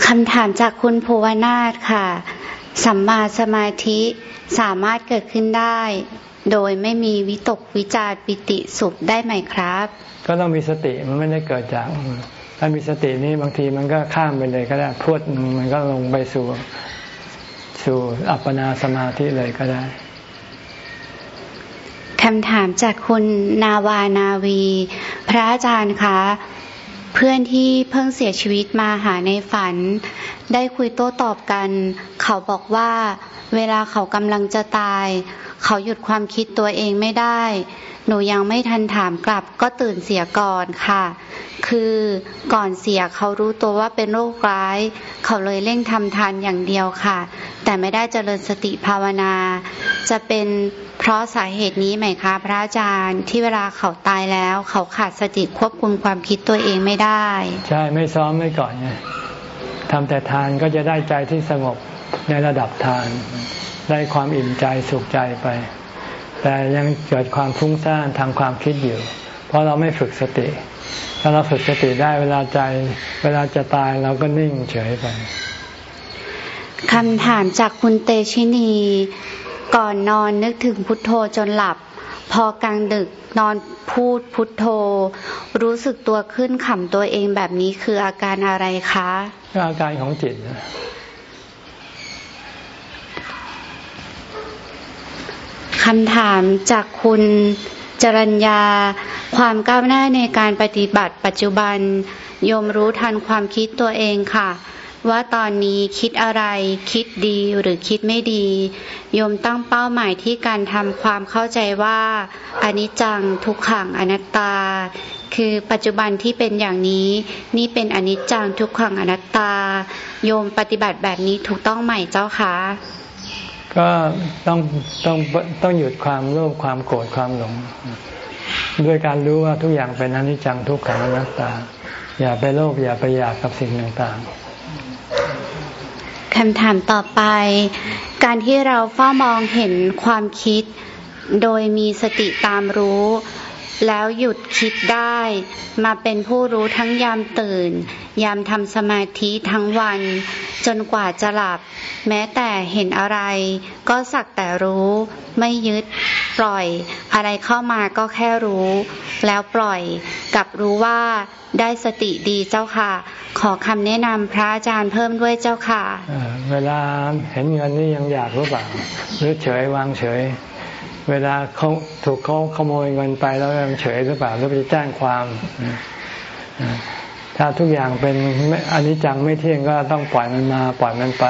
คำถามจากคุณภูวนาถค่ะ สัมมาสมาธิสามารถเกิดขึ้นได้ โดยไม่มีวิตกวิจารปิติสุขได้ไหมครับ ก็ต้องมีสติมันไม่ได้เกิดจากถ้ามีสตินี้บางทีมันก็ข้ามไปเลยก็ได้พูดมันก็ลงไปสู่สู่อัปปนาสมาธิเลยก็ได้คำถามจากคุณนาวานาวี พระอาจารย์คะเพื่อนที่เพิ่งเสียชีวิตมาหาในฝัน ได้คุยโต้ตอบกัน เขาบอกว่า เวลาเขากำลังจะตาย เขาหยุดความคิดตัวเองไม่ได้ หนูยังไม่ทันถามกลับก็ตื่นเสียก่อนค่ะ คือก่อนเสียเขารู้ตัวว่าเป็นโรคร้าย เขาเลยเร่งทำทานอย่างเดียวค่ะ แต่ไม่ได้เจริญสติภาวนา จะเป็นเพราะสาเหตุนี้ไหมคะพระอาจารย์ที่เวลาเขาตายแล้ว เขาขาดสติควบคุมความคิดตัวเองไม่ได้ ใช่ไม่ซ้อมไม่ก่อนไงทำแต่ทานก็จะได้ใจที่สงบในระดับทาน ได้ความอิ่มใจสุขใจไป แต่ยังเกิดความฟุ้งซ่านทางความคิดอยู่ เพราะเราไม่ฝึกสติ ถ้าเราฝึกสติได้เวลาใจ เวลาจะตายเราก็นิ่งเฉยไปคำถามจากคุณเตชินี ก่อนนอนนึกถึงพุทโธจนหลับ พอกลางดึกนอนพูดพุทโธ รู้สึกตัวขึ้นขำตัวเองแบบนี้คืออาการอะไรคะอาการของจิต คำถามจากคุณจรัญญา ความก้าวหน้าในการปฏิบัติปัจจุบันโยมรู้ทันความคิดตัวเองค่ะ ว่าตอนนี้คิดอะไร คิดดีหรือคิดไม่ดี โยมตั้งเป้าหมายที่การทำความเข้าใจว่าอนิจจังทุกขังอนัตตา คือปัจจุบันที่เป็นอย่างนี้ นี่เป็นอนิจจังทุกขังอนัตตา โยมปฏิบัติแบบนี้ถูกต้องไหมเจ้าคะ ก็ต้องต้องต้องหยุดความโลภความโกรธความหลง ด้วยการรู้ว่าทุกอย่างเป็นอนิจจังทุกขังอนัตตา อย่าไปโลภอย่าไปอยากกับสิ่งต่างๆคำถามต่อไป การที่เราเฝ้ามองเห็นความคิด โดยมีสติตามรู้ แล้วหยุดคิดได้ มาเป็นผู้รู้ทั้งยามตื่น ยามทำสมาธิทั้งวัน จนกว่าจะหลับ แม้แต่เห็นอะไร ก็สักแต่รู้ ไม่ยึด ปล่อย อะไรเข้ามาก็แค่รู้ แล้วปล่อยกับรู้ว่าได้สติดีเจ้าค่ะ ขอคำแนะนำพระอาจารย์เพิ่มด้วยเจ้าค่ะ เวลาเห็นเงินนี่ยังอยากรู้เปล่าหรือเฉยวางเฉย เวลาเขาถูกเขาขโมยเงินไปแล้วยังเฉยหรือเปล่าหรือไปแจ้งความ ถ้าทุกอย่างเป็นอันนี้จังไม่เที่ยงก็ต้องปล่อยมันมาปล่อยมันไป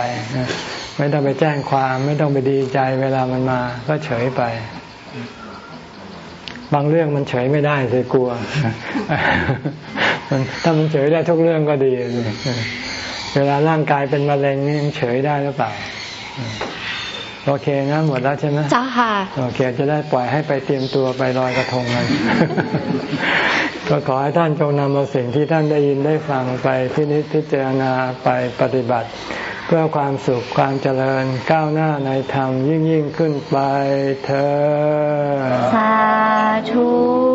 ไม่ต้องไปแจ้งความ ไม่ต้องไปดีใจเวลามันมาก็เฉยไป บางเรื่องมันเฉยไม่ได้เลยกลัวถ้ามันเฉยได้ทุกเรื่องก็ดี เวลาร่างกายเป็นมะเร็งนี่เฉยได้หรือเปล่า โอเคนะหมดแล้วใช่ไหมจ้าค่ะ โอเคจะได้ปล่อยให้ไปเตรียมตัวไปลอยกระทงกันก็ขอให้ท่านจงนำเอาสิ่งที่ท่านได้ยินได้ฟังไปพินิจพิจารณาไปปฏิบัติ เพื่อความสุขความเจริญก้าวหน้าในธรรมยิ่งยิ่งขึ้นไปเธอสาธุ